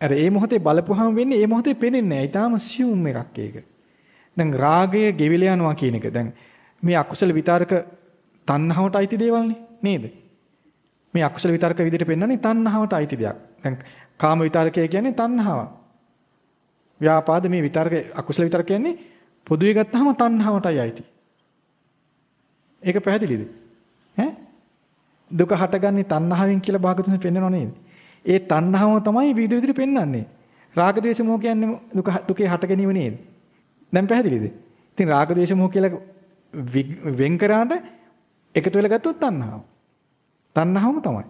අර ඒ මොහොතේ බලපුවාම වෙන්නේ ඒ මොහොතේ පේන්නේ නැහැ. ඊටාම සියුම් එකක් ඒක. දැන් රාගය ගෙවිල යනවා කියන එක. දැන් මේ අකුසල විතරක තණ්හාවට අයිති දේවල්නේ නේද? මේ අකුසල විතරක විදිහට පෙන්වන්නේ තණ්හාවට අයිති දෙයක්. දැන් කාම විතරකය කියන්නේ තණ්හාව. ව්‍යාපාද මේ විතරක අකුසල විතරක කියන්නේ පොදුවේ ගත්තාම තණ්හාවටයි අයිති. ඒක පැහැදිලිද? ඈ දුක හටගන්නේ තණ්හාවෙන් කියලා භාගතුන් පෙන්වනව නේද? ඒ තණ්හාව තමයි විවිධ විදිහට පෙන්වන්නේ. රාග දේශ මොහ කියන්නේ දුක දුකේ හට ගැනීම නේද? දැන් පැහැදිලිද? ඉතින් රාග දේශ මොහ කියලා වෙන් කරාට එකතු වෙලා ගත්තොත් තණ්හාව. තණ්හාවම තමයි.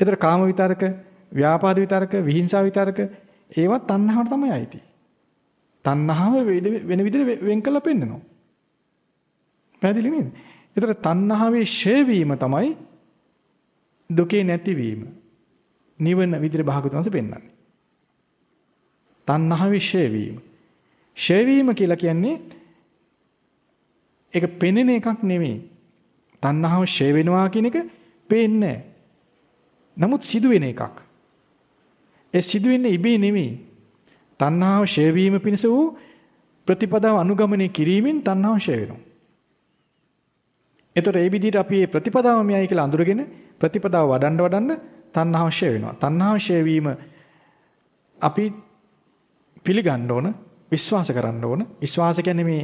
ඒතර කාම විතරක, ව්‍යාපාද විතරක, විහිංසාව විතරක ඒවත් තණ්හාවට තමයි අයිති. තණ්හාව වෙන විදිහට වෙන් කළා පෙන්නනවා. පැහැදිලි නේද? ඒතර තණ්හාවේ ෂේ වීම තමයි දුකේ නැතිවීම. නිවන විදිහට භාගතුන්ස පෙන්වන්නේ. තණ්හාවේ ෂේ වීම. ෂේ වීම කියලා කියන්නේ ඒක පෙනෙන එකක් නෙමෙයි. තණ්හාව ෂේ වෙනවා කියන එක පේන්නේ නමුත් සිදුවෙන එකක්. ඒ සිදුවෙන්නේ ඉබේ නෙමෙයි. තණ්හාව ෂේ වීම පිණිස වූ ප්‍රතිපදාව අනුගමනය කිරීමෙන් තණ්හාව ෂේ වෙනවා. එතකොට ඒ විදිහට අපි මේ ප්‍රතිපදාව මෙයයි කියලා අඳුරගෙන ප්‍රතිපදාව වඩන්න වඩන්න තණ්හාව ෂේ වෙනවා. තණ්හාව ෂේ වීම අපි පිළිගන්න ඕන, විශ්වාස කරන්න ඕන. විශ්වාස කියන්නේ මේ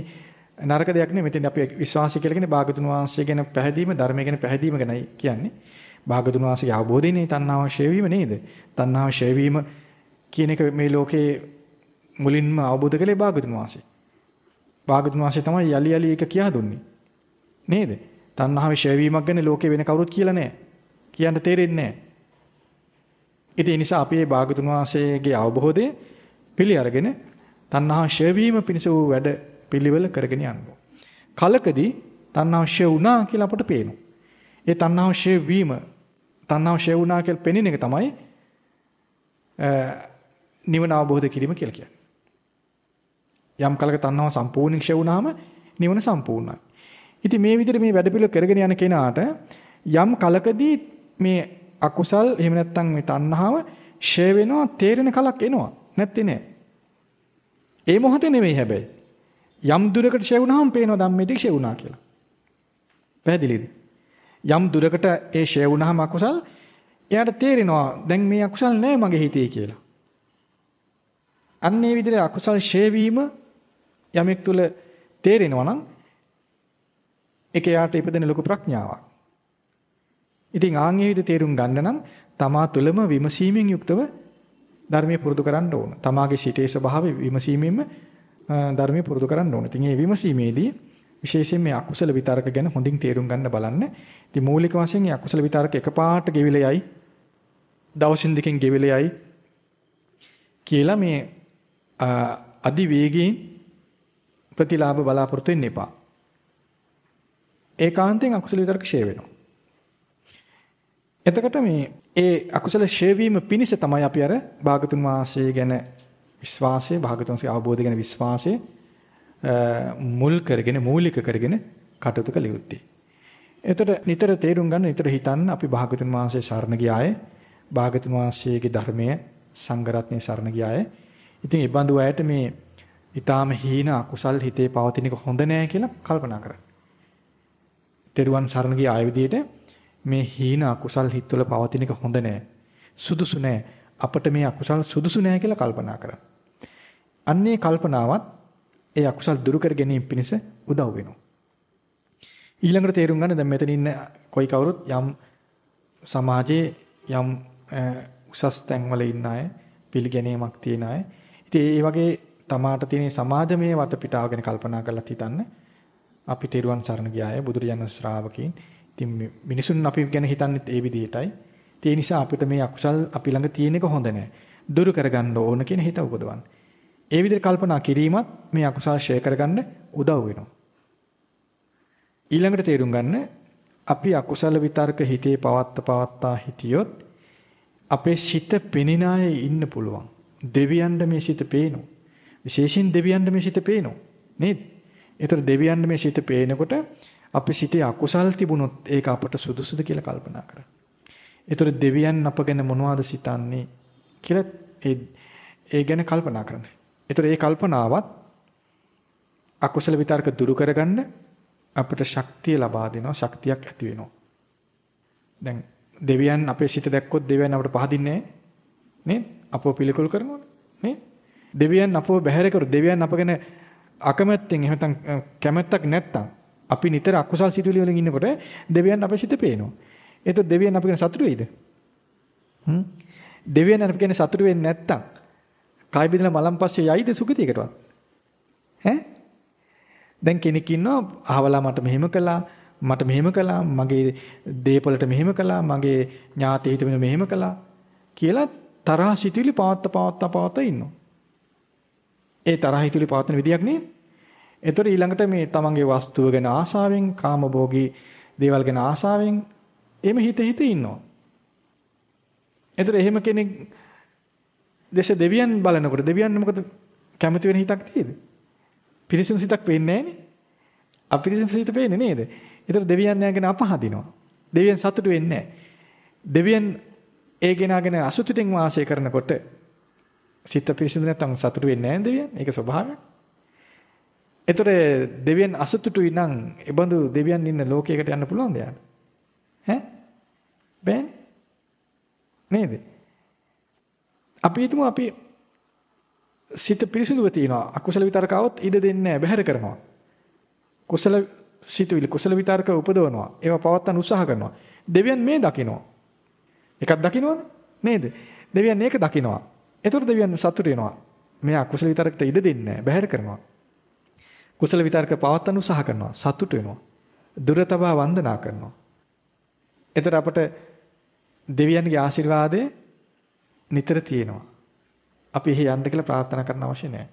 නරක දෙයක් නෙමෙයි. මෙතෙන් අපි විශ්වාසය කියලා කියන්නේ භාගතුන් වහන්සේ ගැන පැහැදීම, ධර්මය ගැන පැහැදීම ගැනයි කියන්නේ. භාගතුන් වහන්සේගේ අවබෝධයනේ තණ්හාව ෂේ වීම නේද? තණ්හාව ෂේ වීම කියන එක මේ ලෝකේ මුලින්ම අවබෝධ කළේ භාගතුන් වහන්සේ. භාගතුන් වහන්සේ තමයි යලි යලි එක කියා දුන්නේ. නේද? තණ්හාවේ ෂේ වීමක් ගැන ලෝකේ වෙන කවුරුත් කියලා නැහැ. කියන්න තේරෙන්නේ නැහැ. ඉතින් ඒ නිසා අපි මේ භාගතුන් වහන්සේගේ අවබෝධය පිළි අරගෙන තණ්හා ෂේ වීම පිණිස වූ වැඩ පිළිවෙල කරගෙන යනවා. කලකදී තණ්හා ෂේ වුණා කියලා අපට පේනවා. ඒ තණ්හා ෂේ වීම තණ්හා ෂේ වුණා කියලා පෙනෙන එක තමයි නිවන අවබෝධ කිරීම කියලා කියන්නේ. යම් කලක තණ්හාව සම්පූර්ණ ක්ෂය වුණාම නිවන සම්පූර්ණයි. ඉතින් මේ විදිහට මේ වැඩ පිළිවෙල කරගෙන යන කෙනාට යම් කලකදී මේ අකුසල් එහෙම නැත්නම් මේ තණ්හාව ෂේ වෙනවා තේරෙන කලක් එනවා. නැත්තේ නෑ. ඒ මොහොතේ නෙමෙයි හැබැයි. යම් දුරකට ෂේ වුණාම පේනවා ධම්මෙටි ෂේ වුණා කියලා. පැහැදිලිද? යම් දුරකට ඒ ෂේ වුණාම අකුසල් එයාට තේරෙනවා දැන් මේ අකුසල් නෑ මගේ හිතේ කියලා. අන්න ඒ විදිහට අකුසල් ෂේ වීම යමෙක් තුල තේරෙනවා නම් ඒක යාට ඉපදෙන ලොකු ප්‍රඥාවක්. ඉතින් ආන් ඒ විදිහ තේරුම් ගන්න නම් තමා තුළම විමසීමෙන් යුක්තව ධර්මයේ පුරුදු කරන්න ඕන. තමාගේ සිතේ ස්වභාවය විමසීමෙන්ම ධර්මයේ පුරුදු කරන්න ඕන. ඉතින් මේ විමසීමේදී විශේෂයෙන් මේ අකුසල විතරක ගැන හොඳින් තේරුම් ගන්න බලන්න. ඉතින් මූලික වශයෙන් මේ අකුසල විතරක එකපාරට ගෙවිලා යයි. දවසින් දෙකෙන් ගෙවිලා යයි කියලා මේ අදි වේගයෙන් ප්‍රතිලාභ බලාපොරොත්තු වෙන්න එපා. ඒකාන්තයෙන් අකුසල විතරක ෂේ වෙනවා. එතකොට මේ ඒ අකුසල ෂේ වීම පිණිස තමයි අපි අර භාගතුන් වාසය ගැන විශ්වාසය භාගතුන්ගේ අවබෝධය ගැන විශ්වාසය මුල් කරගෙන මූලික කරගෙන කටයුතු කළ යුත්තේ. එතකොට නිතර තේරුම් ගන්න නිතර හිතන්න අපි භාගතුන් වහන්සේ සරණ ගියාය. භාගතුන් වහන්සේගේ ධර්මය සංගරත්නයේ සරණ ගියාය. ඉතින් ඒ බඳු අයට මේ ඊටාම හීන අකුසල් හිතේ පවතින එක හොඳ නෑ කියලා කල්පනා කරන්න. තෙරුවන් සරණ ගිය ආය විදියට මේ හීන අකුසල් හිතවල පවතින එක හොඳ නෑ. සුදුසු නෑ. අපිට මේ අකුසල් සුදුසු නෑ කියලා කල්පනා කරන්න. අන්නේ කල්පනාවත් ඒ අකුසල් දුරු කර ගැනීම පිණිස උදව් වෙනවා. ඊළඟට තේරුම් ගන්න දැන් මෙතන ඉන්න කොයි කවුරුත් යම් සමාජයේ යම් උසස් තැන්වල ඉන්න අය, පිළිගැනීමක් තියෙන අය. ඉතින් ඒ වගේ තමාට තියෙන සමාජමය වටපිටාව ගැන කල්පනා කරලා හිතන්න. අපි තෙරුවන් සරණ ගියාය බුදුරජාණන් ශ්‍රාවකීන්. ඉතින් මිනිසුන් අපි ගැන හිතන්නේත් ඒ විදිහටයි. ඒ නිසා අපිට මේ අකුසල් අපි ළඟ තියෙන එක හොඳ නැහැ. දුරු කරගන්න ඕන කියන හිත උපදවන්න. ඒ විදිහට කල්පනා කිරීමත් මේ අකුසල් ෂේ කරගන්න උදව් වෙනවා. ඊළඟට තේරුම් ගන්න අපි අකුසල විතර්ක හිතේ පවත්ත පවත්තා හිටියොත් අපේ සිත පෙනෙන අය ඉන්න පුළුවන්. දෙවියන්ට මේ සිත පේනවා. විශේෂයෙන් දෙවියන්ට මේ සිත පේනවා. නේද? ඒතර දෙවියන්ට මේ සිත පේනකොට අපේ සිතේ අකුසල් තිබුණොත් ඒක අපට සුදුසුද කියලා කල්පනා කරන්න. ඒතර දෙවියන් අප ගැන මොනවද සිතන්නේ කියලා ඒ ඒ ගැන කල්පනා කරන්න. ඒතර ඒ කල්පනාවත් අකුසල විතර්ක දුරු කරගන්න අපිට ශක්තිය ලබා දෙනවා ශක්තියක් ඇති වෙනවා. දැන් දෙවියන් අපේ සිත දැක්කොත් දෙවියන් අපට පහදින්නේ නේ? අපව පිළිකුල් කරනවනේ නේ? දෙවියන් අපව බැහැර කරු දෙවියන් අප ගැන අකමැත්තෙන් එහෙම නැත්නම් කැමැත්තක් නැත්තම් අපි නිතර අකුසල් සිතුවිලි වලින් ඉන්නකොට දෙවියන් අපේ සිත පේනවා. ඒතකොට දෙවියන් අපි ගැන සතුටු වෙයිද? හ්ම් දෙවියන් අපි ගැන සතුටු වෙන්නේ නැත්තම් කායි බිඳලා මලන් පස්සේ යයිද සුගතියකටවත්? ඈ? දැන් කෙනෙක් ඉන්නවා අහවලා මට මෙහෙම කළා මට මෙහෙම කළා මගේ දේපලට මෙහෙම කළා මගේ ඥාති හිත මෙහෙම කළා කියලා තරහ සිතුවිලි පවත්ත පවත්ත පවත්ත ඉන්නවා. ඒ තරහ හිතුවිලි පවත්න විදියක් නේ. එතකොට ඊළඟට මේ තමන්ගේ වස්තුව ගැන ආසාවෙන් කාමභෝගී දේවල් ගැන ආසාවෙන් එමෙ හිත හිත ඉන්නවා. එතකොට එහෙම කෙනෙක් දේශ දෙවියන් බලනකොට දෙවියන් මොකද කැමති වෙන හිතක් තියෙද? පිරිසිදු සිතක් වෙන්නේ නැහනේ. අපිරිසිදු සිත වෙන්නේ නේද? ඒතර දෙවියන් යාගෙන අපහදිනවා. දෙවියන් සතුටු වෙන්නේ නැහැ. දෙවියන් ඒ ගෙනාගෙන අසුතුටින් වාසය කරනකොට සිත පිරිසිදු නැත්නම් සතුටු වෙන්නේ නැහැ දෙවියන්. ඒක ස්වභාවයක්. ඒතර දෙවියන් අසතුටුයි නම් ඒබඳු දෙවියන් ඉන්න ලෝකයකට යන්න පුළුවන්ද යාට? ඈ? බෑනේ. නේද? අපි හිතමු අපි සිත පිරිසිදුව තියනවා. අකුසල විතරක આવොත් ඉඩ දෙන්නේ නැහැ, බැහැර කරනවා. කුසල සිතුවිලි කුසල විතරක උපදවනවා. ඒවා පවත්තන්න උත්සාහ කරනවා. දෙවියන් මේ දකිනවා. එකක් දකිනවනේ නේද? දෙවියන් මේක දකිනවා. එතකොට දෙවියන් සතුට වෙනවා. මෙයා කුසල විතරකට ඉඩ දෙන්නේ නැහැ, බැහැර කරනවා. කුසල විතරක පවත්තන්න උත්සාහ කරනවා. සතුට වෙනවා. දුර තබා වන්දනා කරනවා. එතකොට අපට දෙවියන්ගේ ආශිර්වාදය නිතර තියෙනවා. අපි එහි යන්න කියලා ප්‍රාර්ථනා කරන්න අවශ්‍ය නැහැ.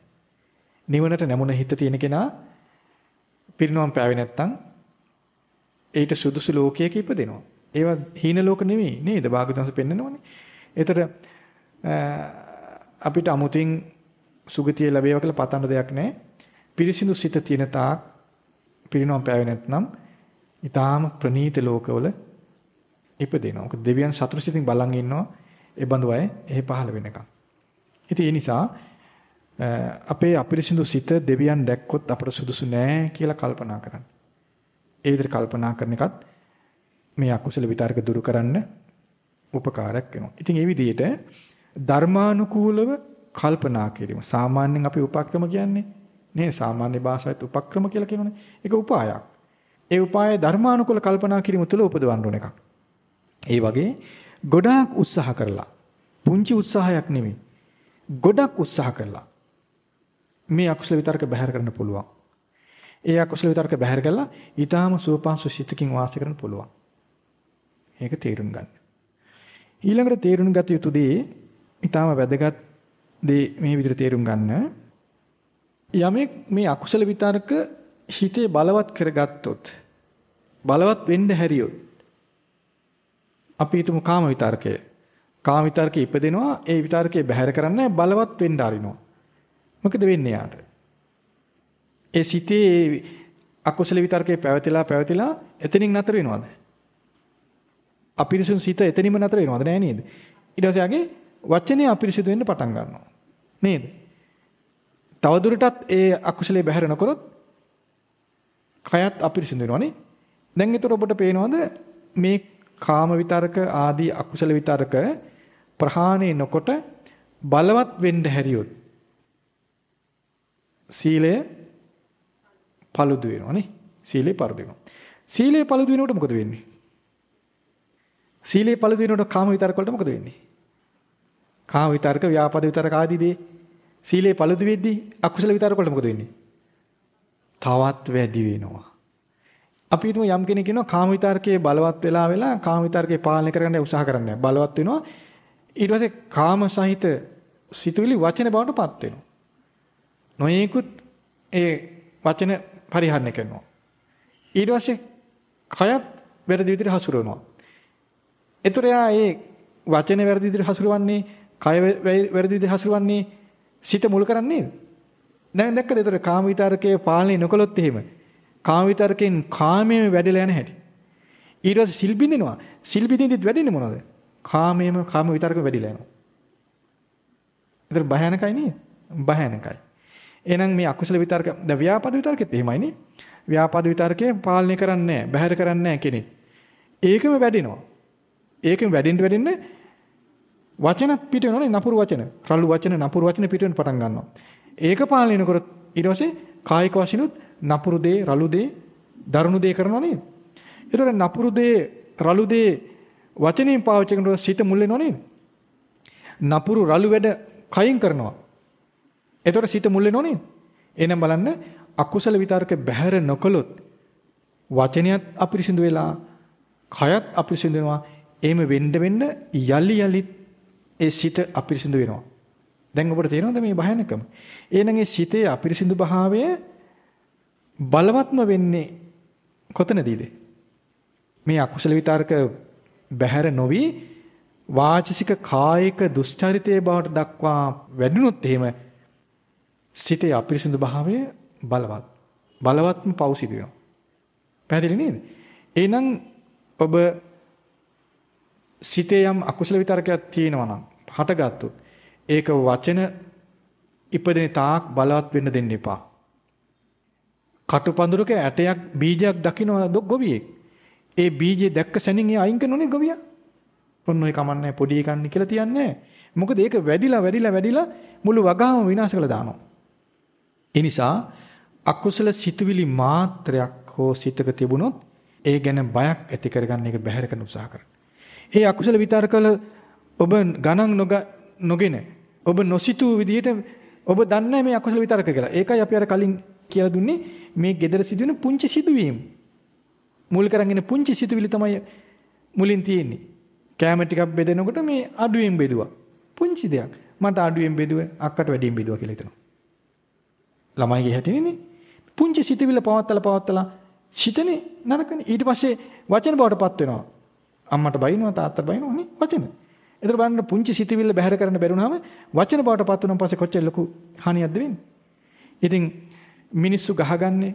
නිවනට නැමුණ හිත තියෙන කෙනා පිරිනොම් පෑවේ නැත්තම් ඊට සුදුසු ලෝකයක ඉපදෙනවා. ඒවා හීන ලෝක නෙවෙයි නේද? භාගතුන්ස පෙන්නනවනේ. ඒතර අපිට අමුතින් සුගතිය ලැබේවා කියලා පතන දෙයක් නැහැ. පිරිසිදු සිත තියෙන තාක් පිරිනොම් පෑවේ නැත්නම් ඊටාම ප්‍රනීත ලෝකවල ඉපදෙනවා. මොකද දෙවියන් සතුරු සිතින් බලන් ඉන්නවා. ඒ බඳු අය එහි පහළ වෙනකම්. ඉතින් ඒ නිසා අපේ අපිරිසිදු සිත දෙවියන් දැක්කොත් අපට සුදුසු නෑ කියලා කල්පනා කරන්න. ඒ විදිහට කල්පනා කරන එකත් මේ අකුසල විතරක දුරු කරන්න උපකාරයක් වෙනවා. ඉතින් ඒ විදිහට ධර්මානුකූලව කල්පනා කිරීම. සාමාන්‍යයෙන් අපි උපක්‍රම කියන්නේ නේ සාමාන්‍ය භාෂාවෙත් උපක්‍රම කියලා කියනවනේ. ඒක උපායක්. ඒ උපාය ධර්මානුකූල කල්පනා කිරීම තුළ උපදවන්න ඕන එකක්. ඒ වගේ ගොඩාක් උත්සාහ කරලා පුංචි උත්සාහයක් නෙමෙයි. ගොඩක් උත්සාහ කළා. මේ අකුසල විතරක බැහැර කරන්න පුළුවන්. ඒ අකුසල විතරක බැහැර කළා ඊටාම සුවපන්සු සිතකින් වාසය කරන්න පුළුවන්. ඒක තේරුම් ගන්න. ඊළඟට තේරුම් ගත යුතු දේ ඊටාම වැදගත් දේ මේ විදිහට තේරුම් ගන්න. යමෙක් මේ අකුසල විතරක හිතේ බලවත් කරගත්තොත් බලවත් වෙන්න හැරියොත් අපි හිතමු කාම විතරකය. කාම විතරකේ ඉපදෙනවා ඒ විතරකේ බැහැර කරන්න බලවත් වෙන්න ආරිනවා. මොකද වෙන්නේ යාට? ඒ සිතේ අකුසල විතරකේ පැවතිලා පැවතිලා එතනින් නතර වෙනවද? අපිරිසුදු සිත එතනින්ම නතර වෙනවද නෑ නේද? ඊට පස්සේ ආගේ වචනේ අපිරිසුදු වෙන්න පටන් ගන්නවා. නේද? තවදුරටත් ඒ අකුසලේ බැහැර නොකරොත් කයත් අපිරිසුදු වෙනවනේ. දැන් ඒතර ඔබට පේනවද මේ කාම විතරක ආදී අකුසල විතරක ප්‍රහාණය නොකොට බලවත් වෙන්න හැරියොත් සීලය paludu වෙනවනේ. සීලේ paludu වෙනවා. සීලේ paludu වෙනකොට මොකද වෙන්නේ? සීලේ paludu වෙනකොට කාම විතරක වලට මොකද වෙන්නේ? කාම විතරක ව්‍යාපාද විතරක ආදී දේ සීලේ පළුදු වෙද්දී අකුසල විතරක වලට මොකද වෙන්නේ? තවත් වැඩි වෙනවා. අපි හිතමු යම් කෙනෙක් ඉන්නවා කාම විතරකයේ බලවත් වෙලා වෙලා කාම විතරකේ පාලනය කරගන්න උත්සාහ කරන්නේ බලවත් වෙනවා. ඊට පස්සේ කාම සහිත සිතුවිලි වචන බවට පත් වෙනවා. නොයේකුත් ඒ වචන පරිහරණය කරනවා. ඊට පස්සේ කයත් වැරදි විදිහට හසුරවනවා. ඒතර එයා ඒ වචනේ වැරදි විදිහට හසුරවන්නේ, කය වැරදි විදිහට හසුරවන්නේ සිත මුල් කරන්නේ නේද? දැන් දැක්කද ඒතර කාම විතරකයේ පාලනය නොකළොත් එහෙම කාම විතරකෙන් කාමයේ වැඩිලා යන හැටි. ඊට පස්සේ සිල් බින්දිනවා. සිල් බින්දින්දිත් වැඩින්නේ මොනවද? කාමයේම කාම විතරකම වැඩිලා යනවා. ඒතර භයානකයි නේද? භයානකයි. එහෙනම් මේ අකුසල විතරක ද ව්‍යාපාද විතරකෙත් එහෙමයි නේ. ව්‍යාපාද විතරකේ පාලනය කරන්නේ නැහැ, බැහැර කරන්නේ නැහැ කෙනෙක්. ඒකම වැඩිනවා. ඒකම වැඩින්න වැඩින්න වචනත් පිට වෙනවනේ නපුරු වචන. රළු වචන, නපුරු වචන පිට වෙන පටන් ගන්නවා. ඒක පාලනය කරොත් ඊට පස්සේ කායික වශයෙන්ුත් නපුරු දේ, රළු දේ, දරුණු දේ කරනවා නේද? ඒතකොට නපුරු දේ, රළු දේ වචනෙන් පාවිච්චි කරනකොට සිත මුල් වෙනව නේද? නපුරු රළු වැඩ කයින් කරනවා. එතකොට සිත මුල් වෙනව නේද? එහෙනම් බලන්න අකුසල විතරක බැහැර නොකළොත් වචනයත් අපිරිසිදු වෙලා කයත් අපිරිසිදු වෙනවා. එහෙම වෙන්න වෙන්න යලි යලිත් ඒ සිත අපිරිසිදු වෙනවා. දැන් ඔබට තේරෙනවද මේ භයානකම? එහෙනම් ඒ සිතේ අපිරිසිදු භාවය බලවත්ම වෙන්නේ කොතනදීද? මේ අකුසල විතරක බැහැර නොවි වාචසික කායික දුස්චරිතයේ බවට දක්වා වැඩුණොත් එහෙම සිතේ අපිරිසිදු භාවය බලවත්. බලවත්ම පව් සිදු වෙනවා. පැහැදිලි නේද? එහෙනම් ඔබ සිතේ යම් අකුසල විතරකයක් තියෙනවා නම් හටගත්තොත් ඒක වචන ඉපදෙන තාක් බලවත් වෙන්න දෙන්න එපා. කටුපඳුරක ඇටයක් බීජයක් දකින්න ගොවියෙක්. ඒ බීජය දැක්ක සැනින් ඒ අයින් කරනෝනේ ගොවියා. ඔන්න ඔය කමන්නේ පොඩි එකන්නේ කියලා තියන්නේ. මොකද ඒක වැඩිලා වැඩිලා වැඩිලා මුළු වගාම විනාශ කළා දානවා. ඒ නිසා අකුසල සිතුවිලි මාත්‍රයක් හෝ සිතක තිබුණොත් ඒ ගැන බයක් ඇති කරගන්න එක බැහැර කරන උත්සාහ කරන්න. ඒ අකුසල විතරකල ඔබ ගණන් නොගෙන ඔබ නොසිතූ විදිහට ඔබ දන්නේ මේ අකුසල විතරක කියලා. ඒකයි අපි අර කලින් කියලා දුන්නේ මේ gedara සිදුවෙන පුංචි සිදුවීම්. මුල් කරගෙන පුංචි සිතුවිලි තමයි මුලින් තියෙන්නේ. කැම ටිකක් බෙදෙනකොට මේ අඩුවෙන් බෙදුවා. පුංචි දෙයක්. මට අඩුවෙන් බෙදුවේ අක්කට වැඩියෙන් බෙදුවා කියලා හිතනවා. ළමයිගේ හැටිනේ පුංචි සිතවිල්ල පවත්තලා පවත්තලා සිතනේ නරකනේ ඊට පස්සේ වචන බවටපත් වෙනවා අම්මට බයිනවා තාත්තට බයිනවා නේ? වචන. එතකොට බලන්න පුංචි සිතවිල්ල බැහැර කරන්න බැරුණාම වචන බවටපත් වුණාන් පස්සේ කොච්චර ලොකු හානියක්ද වෙන්නේ? ඉතින් මිනිස්සු ගහගන්නේ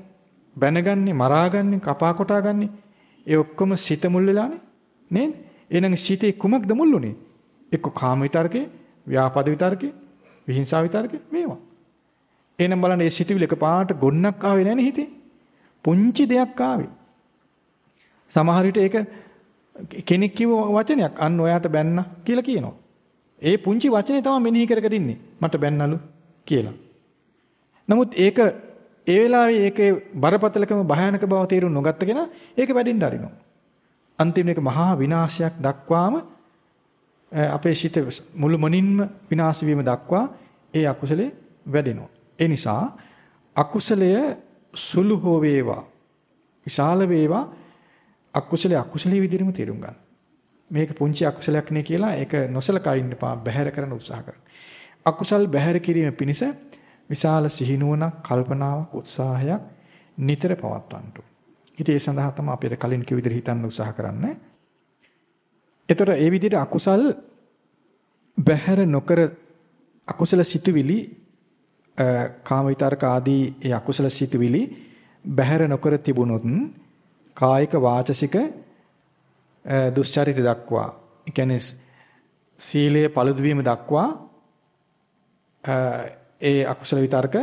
බැනගන්නේ මරාගන්නේ කපා කොටාගන්නේ ඒ ඔක්කොම සිත මුල් වෙලානේ නේද? එහෙනම් සිතේ කුමක්ද මුල්ුනේ එක්ක කාම විතරකේ ව්‍යාපාද විතරකේ විහිංසාව විතරකේ මේවා. එහෙනම් බලන්න මේ සිතුවිලි එකපාරට ගොන්නක් ආවේ නැහැ හිතේ. පුංචි දෙයක් ආවේ. සමහර විට ඒක කෙනෙක් කිව්ව වචනයක් අන්න ඔයාට බැන්න කියලා කියනවා. ඒ පුංචි වචනේ තමයි මෙනෙහි කර කර ඉන්නේ. මට බැන්නලු කියලා. නමුත් ඒක ඒ වෙලාවේ ඒකේ බරපතලකම භයානක බව තේරුම් නොගත්ත කෙනා ඒක වැඩින්න අරිනවා. අන්තිමට ඒක මහා විනාශයක් දක්වාම අපේ සිත මුළු මොනින්ම විනාශ වීම දක්වා ඒ අකුසලේ වැඩෙනවා. ඒ නිසා අකුසලය සුළු හෝ වේවා විශාල වේවා අකුසලයේ අකුසලයේ විදිහටම තේරුම් ගන්න. මේක පුංචි අකුසලයක් නේ කියලා ඒක නොසලකා ඉන්න පා බැහැර කරන්න උත්සාහ කරන්න. අකුසල් බැහැර කිරීම පිණිස විශාල සිහිනුවණක් කල්පනාවක් උත්සාහයක් නිතර පවත්වන්න ඉතින් ඒ සඳහා තමයි අපි කලින් කිව් විදිහට හිතන්න උත්සාහ කරන්නේ. ඒතර ඒ විදිහට අකුසල් බැහැර නොකර අකුසල සිතුවිලි කාම විතරක ආදී ඒ අකුසල සිතුවිලි බැහැර නොකර තිබුණොත් කායික වාචසික දුස්චරිත දක්වා ඒ කියන්නේ සීලයේ පළුදු වීම දක්වා ඒ අකුසල විතරක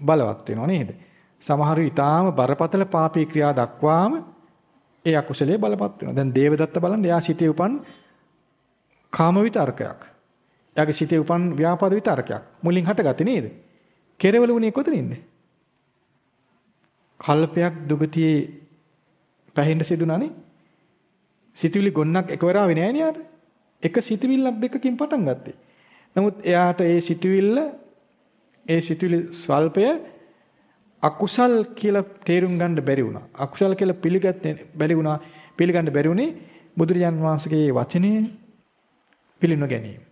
බලවත් වෙනව නේද? සමහර ඊටාම බරපතල පාපී ක්‍රියා දක්වාම ඒ අකුසලයේ බලපත් වෙනවා. දැන් දේවදත්ත බලන්න එයා සිටේ උපන් කාම විතරකයක්. එයාගේ සිටේ උපන් ව්‍යාපාද විතරකයක්. මුලින් හටගත්තේ නේද? කෙරවල වුණේ කොතනින්ද? කල්පයක් දුගතියේ පැහෙන්න සිදුනානේ. සිතවිලි ගොන්නක් එකවර ආවේ නෑ නේ එක සිතවිල්ලක් දෙකකින් පටන් ගත්තේ. නමුත් එයාට ඒ සිතුවිල්ල ඒ සිතුවිලි ස්වල්පය අකුසල් කියලා තේරුම් ගන්න බැරි වුණා. අකුසල් කියලා පිළිගන්නේ බැරි වුණා. පිළිගන්න බැරි වුණේ බුදුරජාන් වහන්සේගේ වචනේ පිළිනො ගැනීම.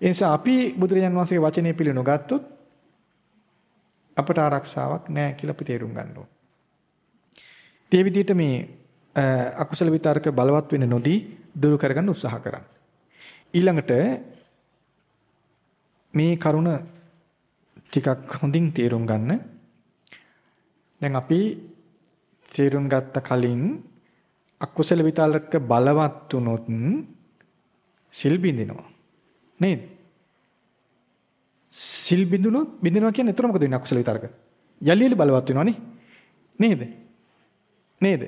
ඒ නිසා අපි බුදුරජාන් වහන්සේගේ වචනේ පිළිනොගත්තොත් අපට ආරක්ෂාවක් නැහැ කියලා අපි තේරුම් ගන්න ඕන. ඒ විදිහට මේ අකුසල විතරක බලවත් වෙන්න නොදී දුරු කරගන්න උත්සාහ කරන්න. ඊළඟට මේ කරුණ ටිකක් හොඳින් තේරුම් ගන්න. දැන් අපි තේරුම් ගත්ත කලින් අකුසල විතරක බලවත් වුනොත් සිල් බින්දිනවා. නේද? සිල් බින්දුනොත් බින්දිනවා කියන්නේ එතන මොකද වෙන්නේ අකුසල විතරක? යලි යලි බලවත් වෙනවනේ. නේද? නේද?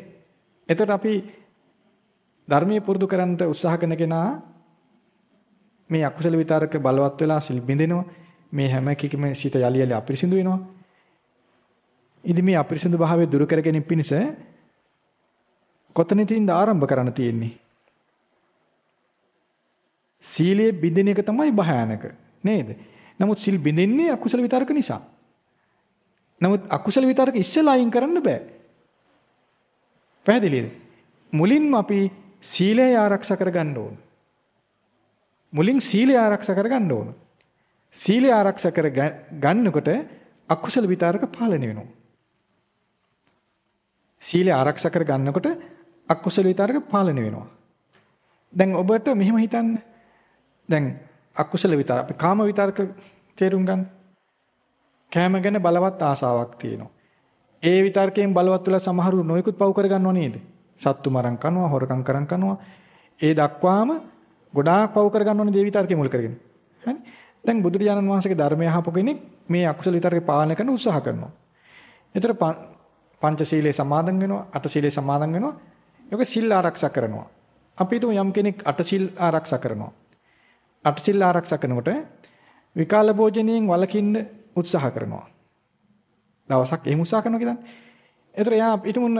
එතකොට අපි ධර්මයේ පුරුදු කරන්න උත්සාහ කරන කෙනා මේ අකුසල විතරක බලවත් වෙලා සිල් බින්දෙනවා. මේ හැම එකකම සිත යලි යලි අපිරිසිදු වෙනවා. ඉතින් මේ අපිරිසිදු භාවය දුරු කර ගැනීම පිණිස කොතනකින්ද ආරම්භ කරන්න තියෙන්නේ? සීලයේ බිඳින එක තමයි භයානක නේද? නමුත් සිල් බිඳින්නේ අකුසල විතරක නිසා. නමුත් අකුසල විතරක ඉස්සෙල්ලා අයින් කරන්න බෑ. පැහැදිලිද? මුලින්ම අපි සීලය ආරක්ෂා කරගන්න ඕන. මුලින් සීලය ආරක්ෂා කරගන්න ඕන. සීලය ආරක්ෂා කර ගන්නකොට අකුසල විතරක පාලනය වෙනවා. සීලය ආරක්ෂා කර ගන්නකොට අකුසල විතරක පාලනය වෙනවා. දැන් ඔබට මෙහෙම හිතන්න. දැන් අකුසල විතර අපි කාම විතරක තේරුම් ගන්න. කෑම ගැන බලවත් ආසාවක් තියෙනවා. ඒ විතර්කයෙන් බලවත් වෙලා සමහරු නොයෙකුත් පව් කරගන්නව නේද? සත්තු මරන් කනවා, හොරකම් කරන් කනවා. ඒ දක්වාම ගොඩාක් පව් කරගන්නවනේ දේ විතර්කේ මුල් කරගෙන. හරි? දැන් බුදුරජාණන් වහන්සේගේ ධර්මය අහපු කෙනෙක් මේ අකුසල විතර්කේ පාලනය කරන්න උත්සාහ කරනවා. ඒතර පංචශීලයේ සමාදන් වෙනවා, අටශීලයේ සමාදන් වෙනවා. ඒක සිල් ආරක්ෂා කරනවා. අපි හිතමු යම් කෙනෙක් අටශීල් ආරක්ෂා කරනවා. අටශීල් ආරක්ෂා කරනකොට විකාල භෝජනයෙන් වළකින්න උත්සාහ කරනවා. දවසක් එහෙම උත්සාහ කරනවා කියලා. ඒතර එයා ඊටමුන්න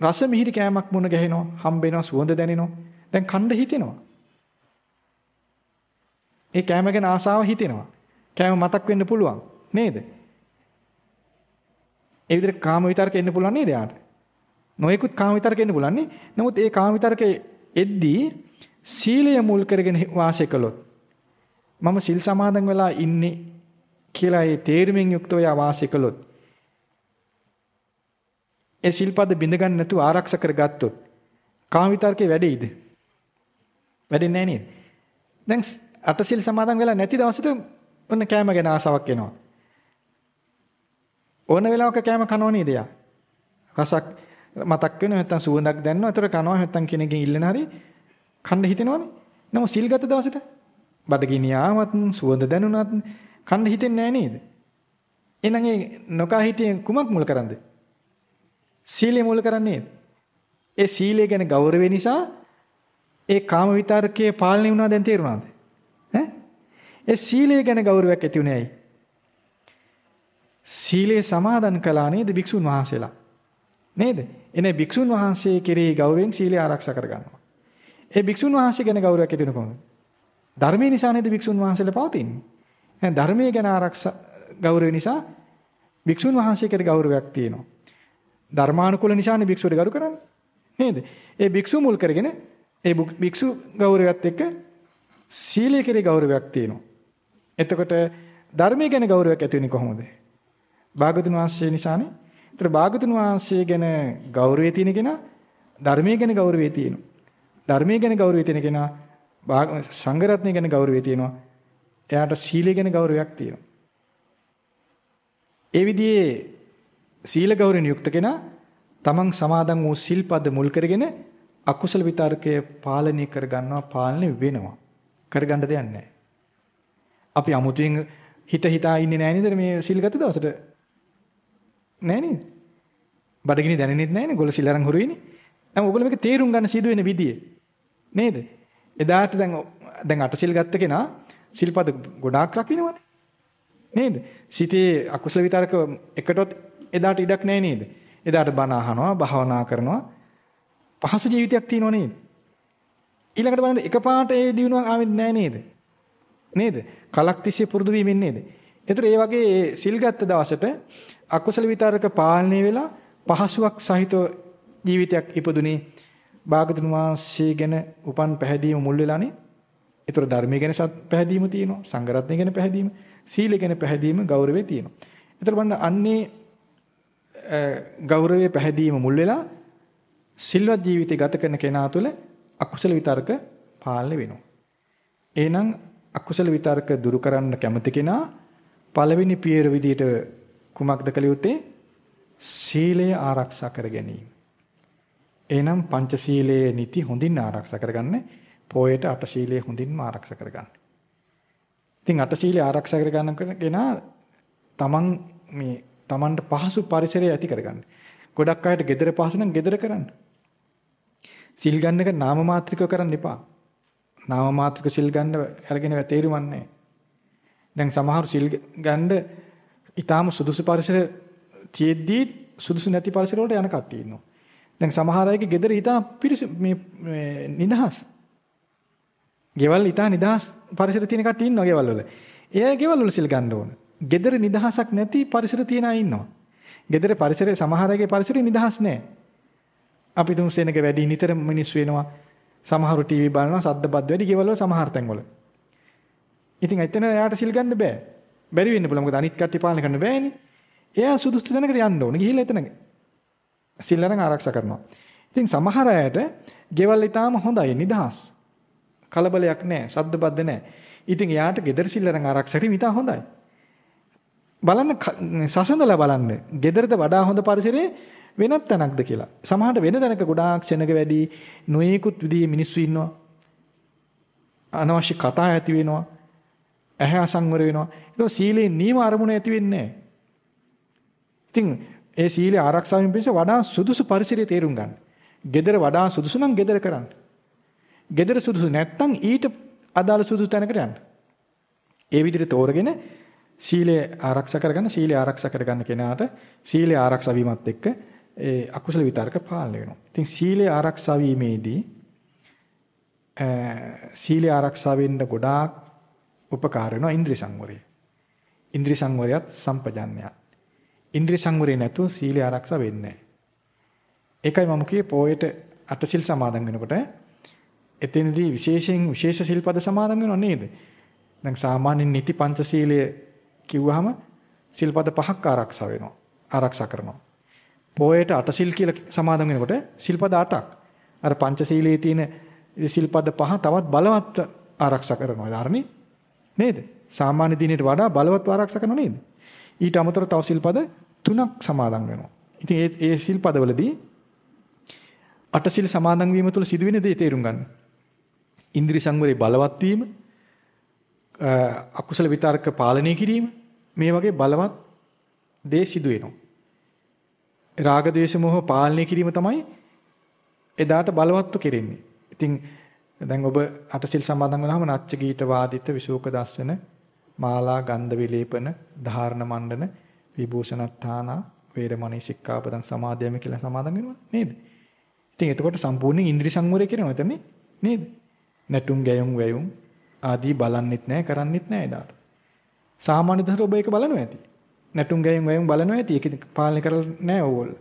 රස මිහිරි කෑමක් මුණ ගැහෙනවා, හම්බ වෙනවා, සුවඳ දැනෙනවා. දැන් කණ්ඩ හිතෙනවා. ඒ කෑම ගැන ආසාව හිතෙනවා. කෑම මතක් වෙන්න පුළුවන් නේද? ඒ විදිහට කාම විතරක එන්න පුළුවන් නේද යාට? නොයෙකුත් කාම විතරක එන්න පුළුවන් නේ. නමුත් ඒ කාම විතරකේ එද්දී සීලය මුල් කරගෙන වාසය කළොත් මම සිල් සමාදන් වෙලා ඉන්නේ කියලා ඒ තේරුමින් යුක්තව වාසය කළොත් ඒ සිල්පද බිඳ ගන්න නැතුව ආරක්ෂා කරගත්තොත් කාම විතරකේ වැඩෙයිද? වැඩෙන්නේ නැහැ නේද? දැන් අටසිල් සමාදන් වෙලා නැති දවසට ඔන්න කෑම ගැන ආසාවක් එනවා. ඕන වෙලාවක කෑම කනව නේද යා? රසක් මතක් වෙනවා නැත්තම් සුවඳක් දැනෙනවා. ඒතර කනවා නැත්තම් කෙනෙක්ගෙන් ඉල්ලන හරි කන්න හිතෙනවනේ. නමුත් සිල් ගත දවසට බඩගිනි ආවත් සුවඳ දැනුණත් කන්න හිතෙන්නේ නැහැ නේද? එහෙනම් ඒ නොකා හිටියේ කුමක් මුල් කරන්ද? සීලය මුල් කරන්නේ ඒ සීලය ගැන ගෞරවය නිසා ඒ කාම විතරකයේ පාලනය වුණා දැන් තේරුණාද? ඈ? ඒ සීලය ගැන ගෞරවයක් ඇති උනේ ඇයි? සීලය සමාදන් කළා නේද භික්ෂුන් වහන්සේලා? නේද? එනේ භික්ෂුන් වහන්සේ කෙරෙහි ගෞරවයෙන් සීලය ආරක්ෂා කරගන්නවා. ඒ භික්ෂුන් වහන්සේ ගැන ගෞරවයක් ඇති වෙන කොහොමද? ධර්මයේ නිසා නේද භික්ෂුන් වහන්සේලා පවතින්නේ. එහෙනම් ධර්මයේ ගැන ආරක්ෂා ගෞරවය නිසා භික්ෂුන් වහන්සේ කෙරෙහි ගෞරවයක් තියෙනවා. ධර්මානුකූල නිසානේ භික්ෂුවට ගරු කරන්නේ. නේද? ඒ භික්ෂු මුල් කරගෙන ඒ භික්ෂු ගෞරවයත් එක්ක සීලය කෙරේ ගෞරවයක් තියෙනවා. එතකොට ධර්මයේ ගැන ගෞරවයක් ඇති වෙන්නේ කොහොමද? භාගතුන් වහන්සේ නිසානේ. ඒතර භාගතුන් වහන්සේ ගැන ගෞරවය තියෙන කෙනා ධර්මයේ ගැන ගෞරවය තියෙනවා. ධර්මයේ ගැන ගෞරවය තියෙන කෙනා සංඝරත්නය ගැන ගෞරවය තියෙනවා. එයාට සීලය ගැන ගෞරවයක් තියෙනවා. ඒ විදිහේ සීල ගෞරවයෙන් යුක්ත කෙනා තමන් සමාදන් වූ සිල්පද මුල් කරගෙන අකුසල විතරකය පාලනය කර ගන්නවා පාලනය වෙනවා. කරගන්න දෙයක් නැහැ. අපි අමුතුවෙන් හිත හිතා ඉන්නේ නැහැ නේද මේ සිල්ගත දවසට? නැහැ නේද? බඩගිනි දැනෙන්නේ නැහැ නේ ගොල්ල සිල් අරන් හොරු වෙන්නේ. දැන් ඔයගොල්ලෝ මේක තේරුම් ගන්න සිදු වෙන විදිය. නේද? එදාට දැන් දැන් අට සිල් ගත්ත කෙනා සිල්පද ගොඩාක් රකින්නවනේ. නේද? සිතේ අකුසල විතරක එකටොත් එදාට ඉඩක් නැහැ නේද? එදාට බණ අහනවා, භාවනා කරනවා. පහසු ජීවිතයක් තියෙනව නේද? ඊළඟට බලන්න එකපාරට ඒ දිනුවක් ආවෙත් නැහැ නේද? නේද? කලක් තිස්සේ පුරුදු වීමෙන් නේද? ඒතර ඒ වගේ සිල් ගත්ත දවසට අකුසල විතරක පාලනය වෙලා පහසුවක් සහිතව ජීවිතයක් ඉපදුනේ භාගතුන් වහන්සේ ගැන උපන් පැහැදීම මුල් වෙලානේ. ඒතර ධර්මයේ ගැන පැහැදීම තියෙනවා. සංඝරත්නය ගැන පැහැදීම, සීල ගැන පැහැදීම, ගෞරවය තියෙනවා. ඒතර බලන්න අන්නේ ගෞරවයේ පැහැදීම මුල් වෙලා සිල්වත් ජීවිතය ගත කරන කෙනා තුළ අකුසල විතර්ක පාලනය වෙනවා. එහෙනම් අකුසල විතර්ක දුරු කරන්න කැමති කෙනා පළවෙනි පියවර විදියට කුමක්ද කළ යුත්තේ? සීලය ආරක්ෂා කර ගැනීම. එහෙනම් පංචශීලයේ නිති හොඳින් ආරක්ෂා කරගන්න, පොයට අටශීලයේ හොඳින්ම ආරක්ෂා කරගන්න. ඉතින් අටශීලයේ ආරක්ෂා කරගන්න කෙනා තමන් මේ තමන්ට පහසු පරිසරය ඇති කරගන්න. ගොඩක් අයට gedara පහසු නම් gedara කරන්න. සිල් ගන්න එක නාම මාත්‍රිකව කරන්න එපා. නාම මාත්‍රික සිල් ගන්න අරගෙන තේරුම් නැහැ. දැන් සමහර සිල් ගන්න ඊටාම සුදුසු පරිසර තියෙද්දි සුදුසු නැති පරිසර වලට යන කට්ටිය ඉන්නවා. දැන් සමහර අයගේ ගෙදර ඊටා පිරිස මේ නිදහස්. ගෙවල් ඊටා නිදහස් පරිසර තියෙන කට්ටිය ඉන්නවා ගෙවල් වල. එයා ගෙවල් වල සිල් ගන්න ඕන. ගෙදර නිදහසක් නැති පරිසර තියන අය ඉන්නවා. ගෙදර පරිසරයේ සමහර අයගේ පරිසරේ නිදහස් නැහැ. අපි තුන් සෙනග වැඩි නිතර මිනිස්සු වෙනවා. සමහරු ටීවී බලනවා සද්ද බද්ද වැඩි ගෙවල් වල සමහර තැන්වල. ඉතින් එතන එයාට සිල් ගන්න බෑ. බැරි වෙන්න පුළුවන්. මොකද අනිත් කට්ටිය පාලනය කරන්න බෑනේ. එයා සුදුසු තැනකට යන්න ඕනේ. ගිහිල්ලා එතන සිල් අරන් ආරක්ෂා කරනවා. ඉතින් සමහර අයට ගෙවල් ඊටාම හොඳයි නිදහස්. කලබලයක් නැහැ. සද්ද බද්ද නැහැ. ඉතින් එයාට gedara සිල් අරන් ආරක්ෂා කිරීම ඊටා හොඳයි. බලන්න සසඳලා බලන්න. gedarද වඩා හොඳ පරිසරයේ වෙනත් තැනක්ද කියලා. සමහරට වෙන තැනක ගොඩාක් ශෙනග වැඩි නොයෙකුත් විදිහේ මිනිස්සු ඉන්නවා. අනවශ්‍ය කතා ඇති වෙනවා. ඇහැ අසංවර වෙනවා. ඒක සීලේ නීම අරමුණ ඇති වෙන්නේ නැහැ. ඉතින් ඒ සීලේ ආරක්ෂාවෙන් පිණිස වඩා සුදුසු පරිසරය තේරුම් ගන්න. gedara වඩා සුදුසු නම් gedara කරන්න. gedara සුදුසු නැත්නම් ඊට අදාළ සුදුසු තැනකට යන්න. ඒ විදිහට තෝරගෙන සීලය ආරක්ෂා කරගන්න සීලය ආරක්ෂා කරගන්න කෙනාට සීලය ආරක්ෂා වීමත් එක්ක ඒ අකුසල විතරක පාලනය වෙනවා. ඉතින් සීලය ආරක්ෂා වීමේදී සීලය ආරක්ෂා වෙන්න ගොඩාක් උපකාර වෙනවා ඉන්ද්‍රිය සංවරය. ඉන්ද්‍රිය සංවරයත් සම්පජන්ණයක්. ඉන්ද්‍රිය සංවරය නැතුව සීලය ආරක්ෂා වෙන්නේ නැහැ. ඒකයි මම කියේ පොයට අටසිල් සමාදන් වෙනකොට එතනදී විශේෂයෙන් විශේෂ සිල්පද සමාදන් වෙනව නේද? දැන් සාමාන්‍ය නිති පංචශීලය කිව්වහම සිල්පද පහක් ආරක්ෂා වෙනවා. ආරක්ෂා කරනවා. පොයට අටසිල් කියලා සමාදන් වෙනකොට සිල්පද 8ක්. අර පංචශීලයේ තියෙන සිල්පද පහ තවත් බලවත් ආරක්ෂා කරනවා. ධර්මී නේද? සාමාන්‍ය දිනේට වඩා බලවත් ආරක්ෂා කරනවා නේද? ඊට අමතරව තව සිල්පද තුනක් සමාදන් වෙනවා. ඉතින් ඒ ඒ සිල්පදවලදී අටසිල් සමාදන් වීම තුළ සිදුවෙන දේ තේරුම් ගන්න. ඉන්ද්‍රි සංවරේ බලවත් වීම, අකුසල විතර්ක පාලනය කිරීම මේ වගේ බලවත් දේ සිදු වෙනවා. රාග ద్వේෂ මොහ පාලනය කිරීම තමයි එදාට බලවත්ව කෙරෙන්නේ. ඉතින් දැන් ඔබ අටසිල් සමාදන් වුණාම නච්ච ගීත වාදිත විශෝක දස්සන මාලා ගන්ධ විලේපන ධාරණ මණ්ඩන විභූෂණත්තාන වේරමණී සික්ඛාපදං සමාදයම කියලා සමාදන් වෙනවා නේද? ඉතින් එතකොට සම්පූර්ණ ඉන්ද්‍රි සංවරය කියනවා එතන නේද? නැටුම් ගැයුම් වැයුම් ආදී බලන්නෙත් නැහැ කරන්නෙත් නැහැ එදාට. සාමාන්‍ය දහර ඔබ ඒක බලනවා ඇති. නැටුම් ගැයුම් වැයුම් බලනවා ඇති. ඒක පාලනය කරලා නැහැ ඕගොල්ලෝ.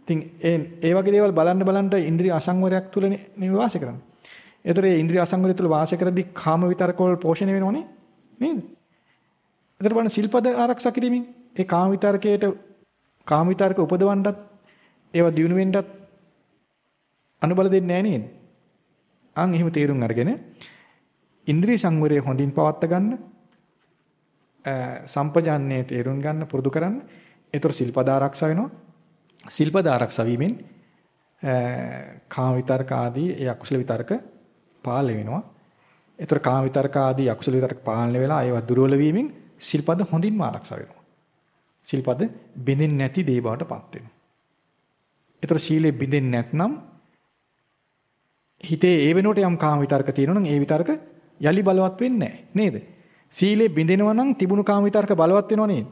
ඉතින් ඒ ඒ වගේ දේවල් බලන්න බලන්න ඉන්ද්‍රිය අසංවරයක් තුල නේ වාසය කරන්නේ. ඒතර ඒ ඉන්ද්‍රිය අසංවරය තුල වාසය කරද්දී කාම විතරක වල පෝෂණය වෙනවනේ නේද? ඒතර බලන්න සිල්පද ආරක්ෂා කිරීමෙන් ඒ කාම විතරකයට කාම විතරක උපදවන්නත් ඒවා දිනු වෙන්නත් අනුබල දෙන්නේ නැහැ නේද? අන් එහෙම තේරුම් අරගෙන ඉන්ද්‍රිය සංවරය හොඳින් පවත්වා ගන්න සම්පජාන්නේ තේරුම් ගන්න පුරුදු කරන්න. ඒතර සිල්පද ආරක්ෂා වෙනවා. සිල්පද ආරක්ෂා වීමෙන් කාම විතරක ආදී ඒ අකුසල විතරක පාලනය වෙනවා. ඒතර කාම විතරක ආදී අකුසල විතරක පාලනය වෙලා ඒවා දුර්වල වීමෙන් සිල්පද හොඳින්ම ආරක්ෂා වෙනවා. සිල්පද බිඳින්නේ නැති දේ බවට පත් වෙනවා. ඒතර සීලෙ බිඳින්නේ නැත්නම් හිතේ ඒ වෙනුවට යම් කාම විතරක තියෙනවා නම් ඒ විතරක යලි බලවත් වෙන්නේ නැහැ නේද? සීලෙ බිඳිනවා නම් තිබුණු කාම විතරක බලවත් වෙනව නේද?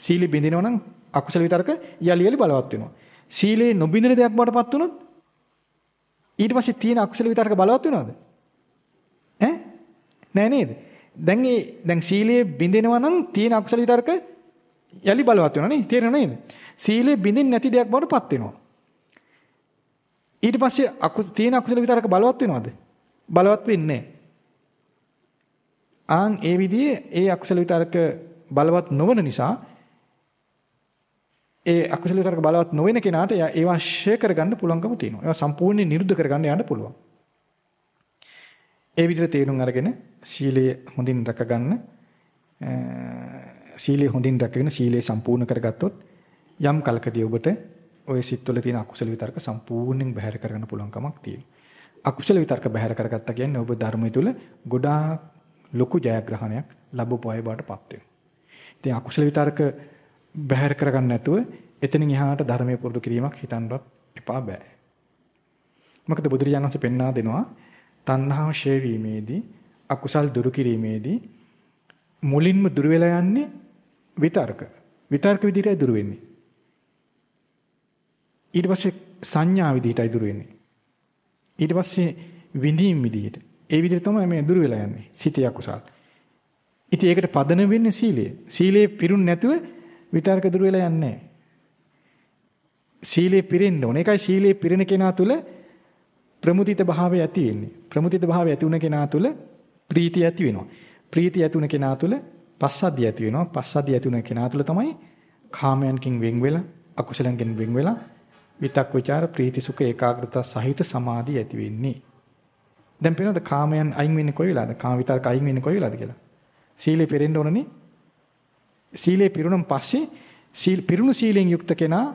සීලෙ බිඳිනවා නම් අකුසල විතරක යලි යලි බලවත් වෙනවා. සීලේ නොබිඳින දෙයක් බවට පත් වුණොත් ඊට පස්සේ තියෙන අකුසල විතරක බලවත් වෙනවද? ඈ? නෑ නේද? දැන් ඒ දැන් සීලයේ බිඳෙනවා නම් තියෙන අකුසල විතරක යලි බලවත් වෙනවා නේ තේරෙනව නේද? සීලයේ බිඳින්න නැති දෙයක් බවට පත් වෙනවා. ඊට පස්සේ අකු තියෙන අකුසල විතරක බලවත් වෙනවද? බලවත් වෙන්නේ ආන් ඒ විදිහේ ඒ අකුසල විතරක බලවත් නොවන නිසා ඒ අකුසල විතරක බලවත් නොවන කෙනාට ඒවා ෂේ කරගන්න පුළුවන්කම තියෙනවා. ඒවා සම්පූර්ණයෙන් නිරුද්ධ කරගන්න යන්න පුළුවන්. ඒ විදිහට තේරුම් අරගෙන සීලය හොඳින් රැකගන්න සීලය හොඳින් රැකගෙන සීලය සම්පූර්ණ කරගත්තොත් යම් කලකදී ඔබට ওই සිත්වල තියෙන අකුසල විතරක සම්පූර්ණයෙන් බැහැර කරගන්න පුළුවන් කමක් තියෙනවා. අකුසල විතරක බැහැර කරගත්තා කියන්නේ ඔබ ධර්මය තුල ගොඩාක් ලොකු ජයග්‍රහණයක් ලැබපු අය බාටපත් වෙනවා. ඉතින් අකුසල විතරක බැහැර කරගන්න නැතුව එතනින් එහාට ධර්මයේ පුරුදු කිරීමක් හිතන්නවත් එපා බෑ. මොකද බුදුරජාණන් වහන්සේ පෙන්වා දෙනවා තණ්හාව ෂේ වීමේදී අකුසල් දුරු කිරීමේදී මුලින්ම දුර වෙලා යන්නේ විතර්ක. විතර්ක විදිහටයි දුර වෙන්නේ. ඊට පස්සේ සංඥා විදිහටයි දුර වෙන්නේ. ඊට පස්සේ විඳීම් විදිහට. ඒ විදිහට තමයි මේ දුර වෙලා යන්නේ. සිතේ අකුසල්. ඉතින් ඒකට පදන වෙන්නේ සීලය. සීලේ පිරුන් නැතුව විතර්ක දුර වෙලා යන්නේ නැහැ. සීලේ පිරෙන්න ඕන. ඒකයි සීලේ පිරෙන කෙනා තුල ප්‍රමුදිත භාවය ඇති වෙන්නේ. ප්‍රමුදිත භාවය ඇති වුණ කෙනා තුල ප්‍රීතිය ඇති වෙනවා. ප්‍රීතිය ඇති වුණ කෙනා තුල පස්සද්ධිය ඇති වෙනවා. පස්සද්ධිය ඇති වුණ කෙනා තුල තමයි කාමයන්කින් වෙන් වෙලා අකුසලයන්ගෙන් වෙන් වෙලා විතක් ਵਿਚාර ප්‍රීති සුඛ ඒකාග්‍රතාව සහිත සමාධිය ඇති වෙන්නේ. දැන් පේනවද කාමයන් අයින් වෙන්නේ කොයි වෙලාවද? කාම විතරක අයින් වෙන්නේ කොයි වෙලාවද කියලා? සීලේ පිරෙන්න ඕනනේ. සීලේ පිරුණන් පස්සේ සීල් පිරුණු සීලෙන් යුක්ත කෙනා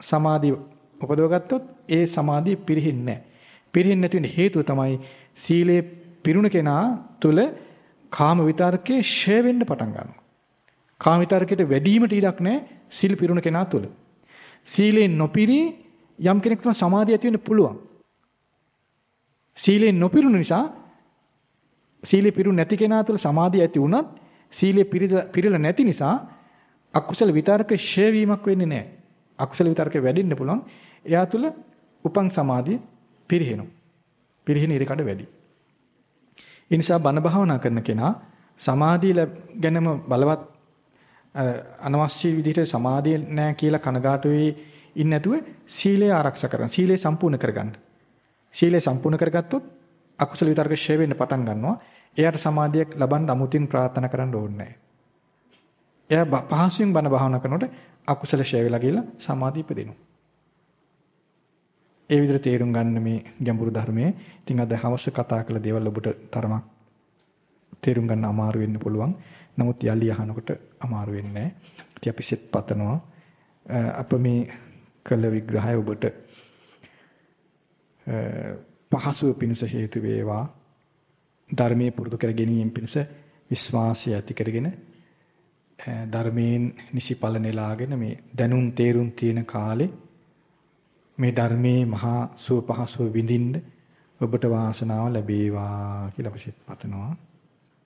සමාධිය උපදවගත්තොත් ඒ සමාධිය පිරෙන්නේ නැහැ. පිරෙන්නේ නැති වෙන හේතුව තමයි සීලේ පිරුණ කෙනා තුල කාම විතරකේ ෂේ වෙන්න පටන් ගන්නවා. කාම විතරකයට වැඩිවීමට ඉඩක් නැහැ සීල් පිරුණ කෙනා තුල. සීලෙන් නොපිරී යම් කෙනෙක් තුන සමාධිය ඇති වෙන්න පුළුවන්. සීලෙන් නොපිරුණ නිසා සීලෙ පිරුණ නැති කෙනා තුල සමාධිය ඇති වුණත් සීලෙ පිරিলা නැති නිසා අකුසල විතරක ෂේ වීමක් වෙන්නේ නැහැ. අකුසල විතරක වැඩෙන්න පුළුවන්. එයා තුල උපං සමාධිය පිරිහෙනවා. පිරිහෙන ඉරකඩ වැඩි. ඒ නිසා බණ භාවනා කරන කෙනා සමාධිය ගැනම බලවත් අනවශ්‍ය විදිහට සමාධිය නැහැ කියලා කනගාටු වෙයි ඉන්නේ නැතුව සීලය ආරක්ෂා කරගන්න. සීලය සම්පූර්ණ කරගන්න. සීලය සම්පූර්ණ කරගත්තොත් අකුසල විතරක ෂේ වෙන්න පටන් ගන්නවා. එයාට සමාධියක් ලබන්න අමුතින් ප්‍රාර්ථනා කරන්න ඕනේ නැහැ. එයා පහසුවෙන් බණ භාවනා කරනකොට අකුසල ෂේ වෙලා ගිහලා සමාධිය ඉපදෙනවා. ඒ විදිහට තේරුම් ගන්න මේ ගැඹුරු ධර්මයේ ඉතින් අද හවස කතා කළ දේවල් ඔබට තරමක් තේරුම් ගන්න අමාරු වෙන්න පුළුවන්. නමුත් යලි අහනකොට අමාරු වෙන්නේ නැහැ. ඉතින් අපි සෙත් පතනවා අප මේ කළ විග්‍රහය ඔබට පහසුව පිණිස හේතු වේවා. ධර්මයේ පුරුදු කර ගැනීම පිණිස විශ්වාසය ඇති කරගෙන ධර්මයෙන් නිසිඵල නෙලාගෙන මේ දැනුම් තේරුම් තියෙන කාලේ මේ ධර්මයේ මහා සුව පහසුව විඳින්න ඔබට වාසනාව ලැබේවා කියලා අපි පතනවා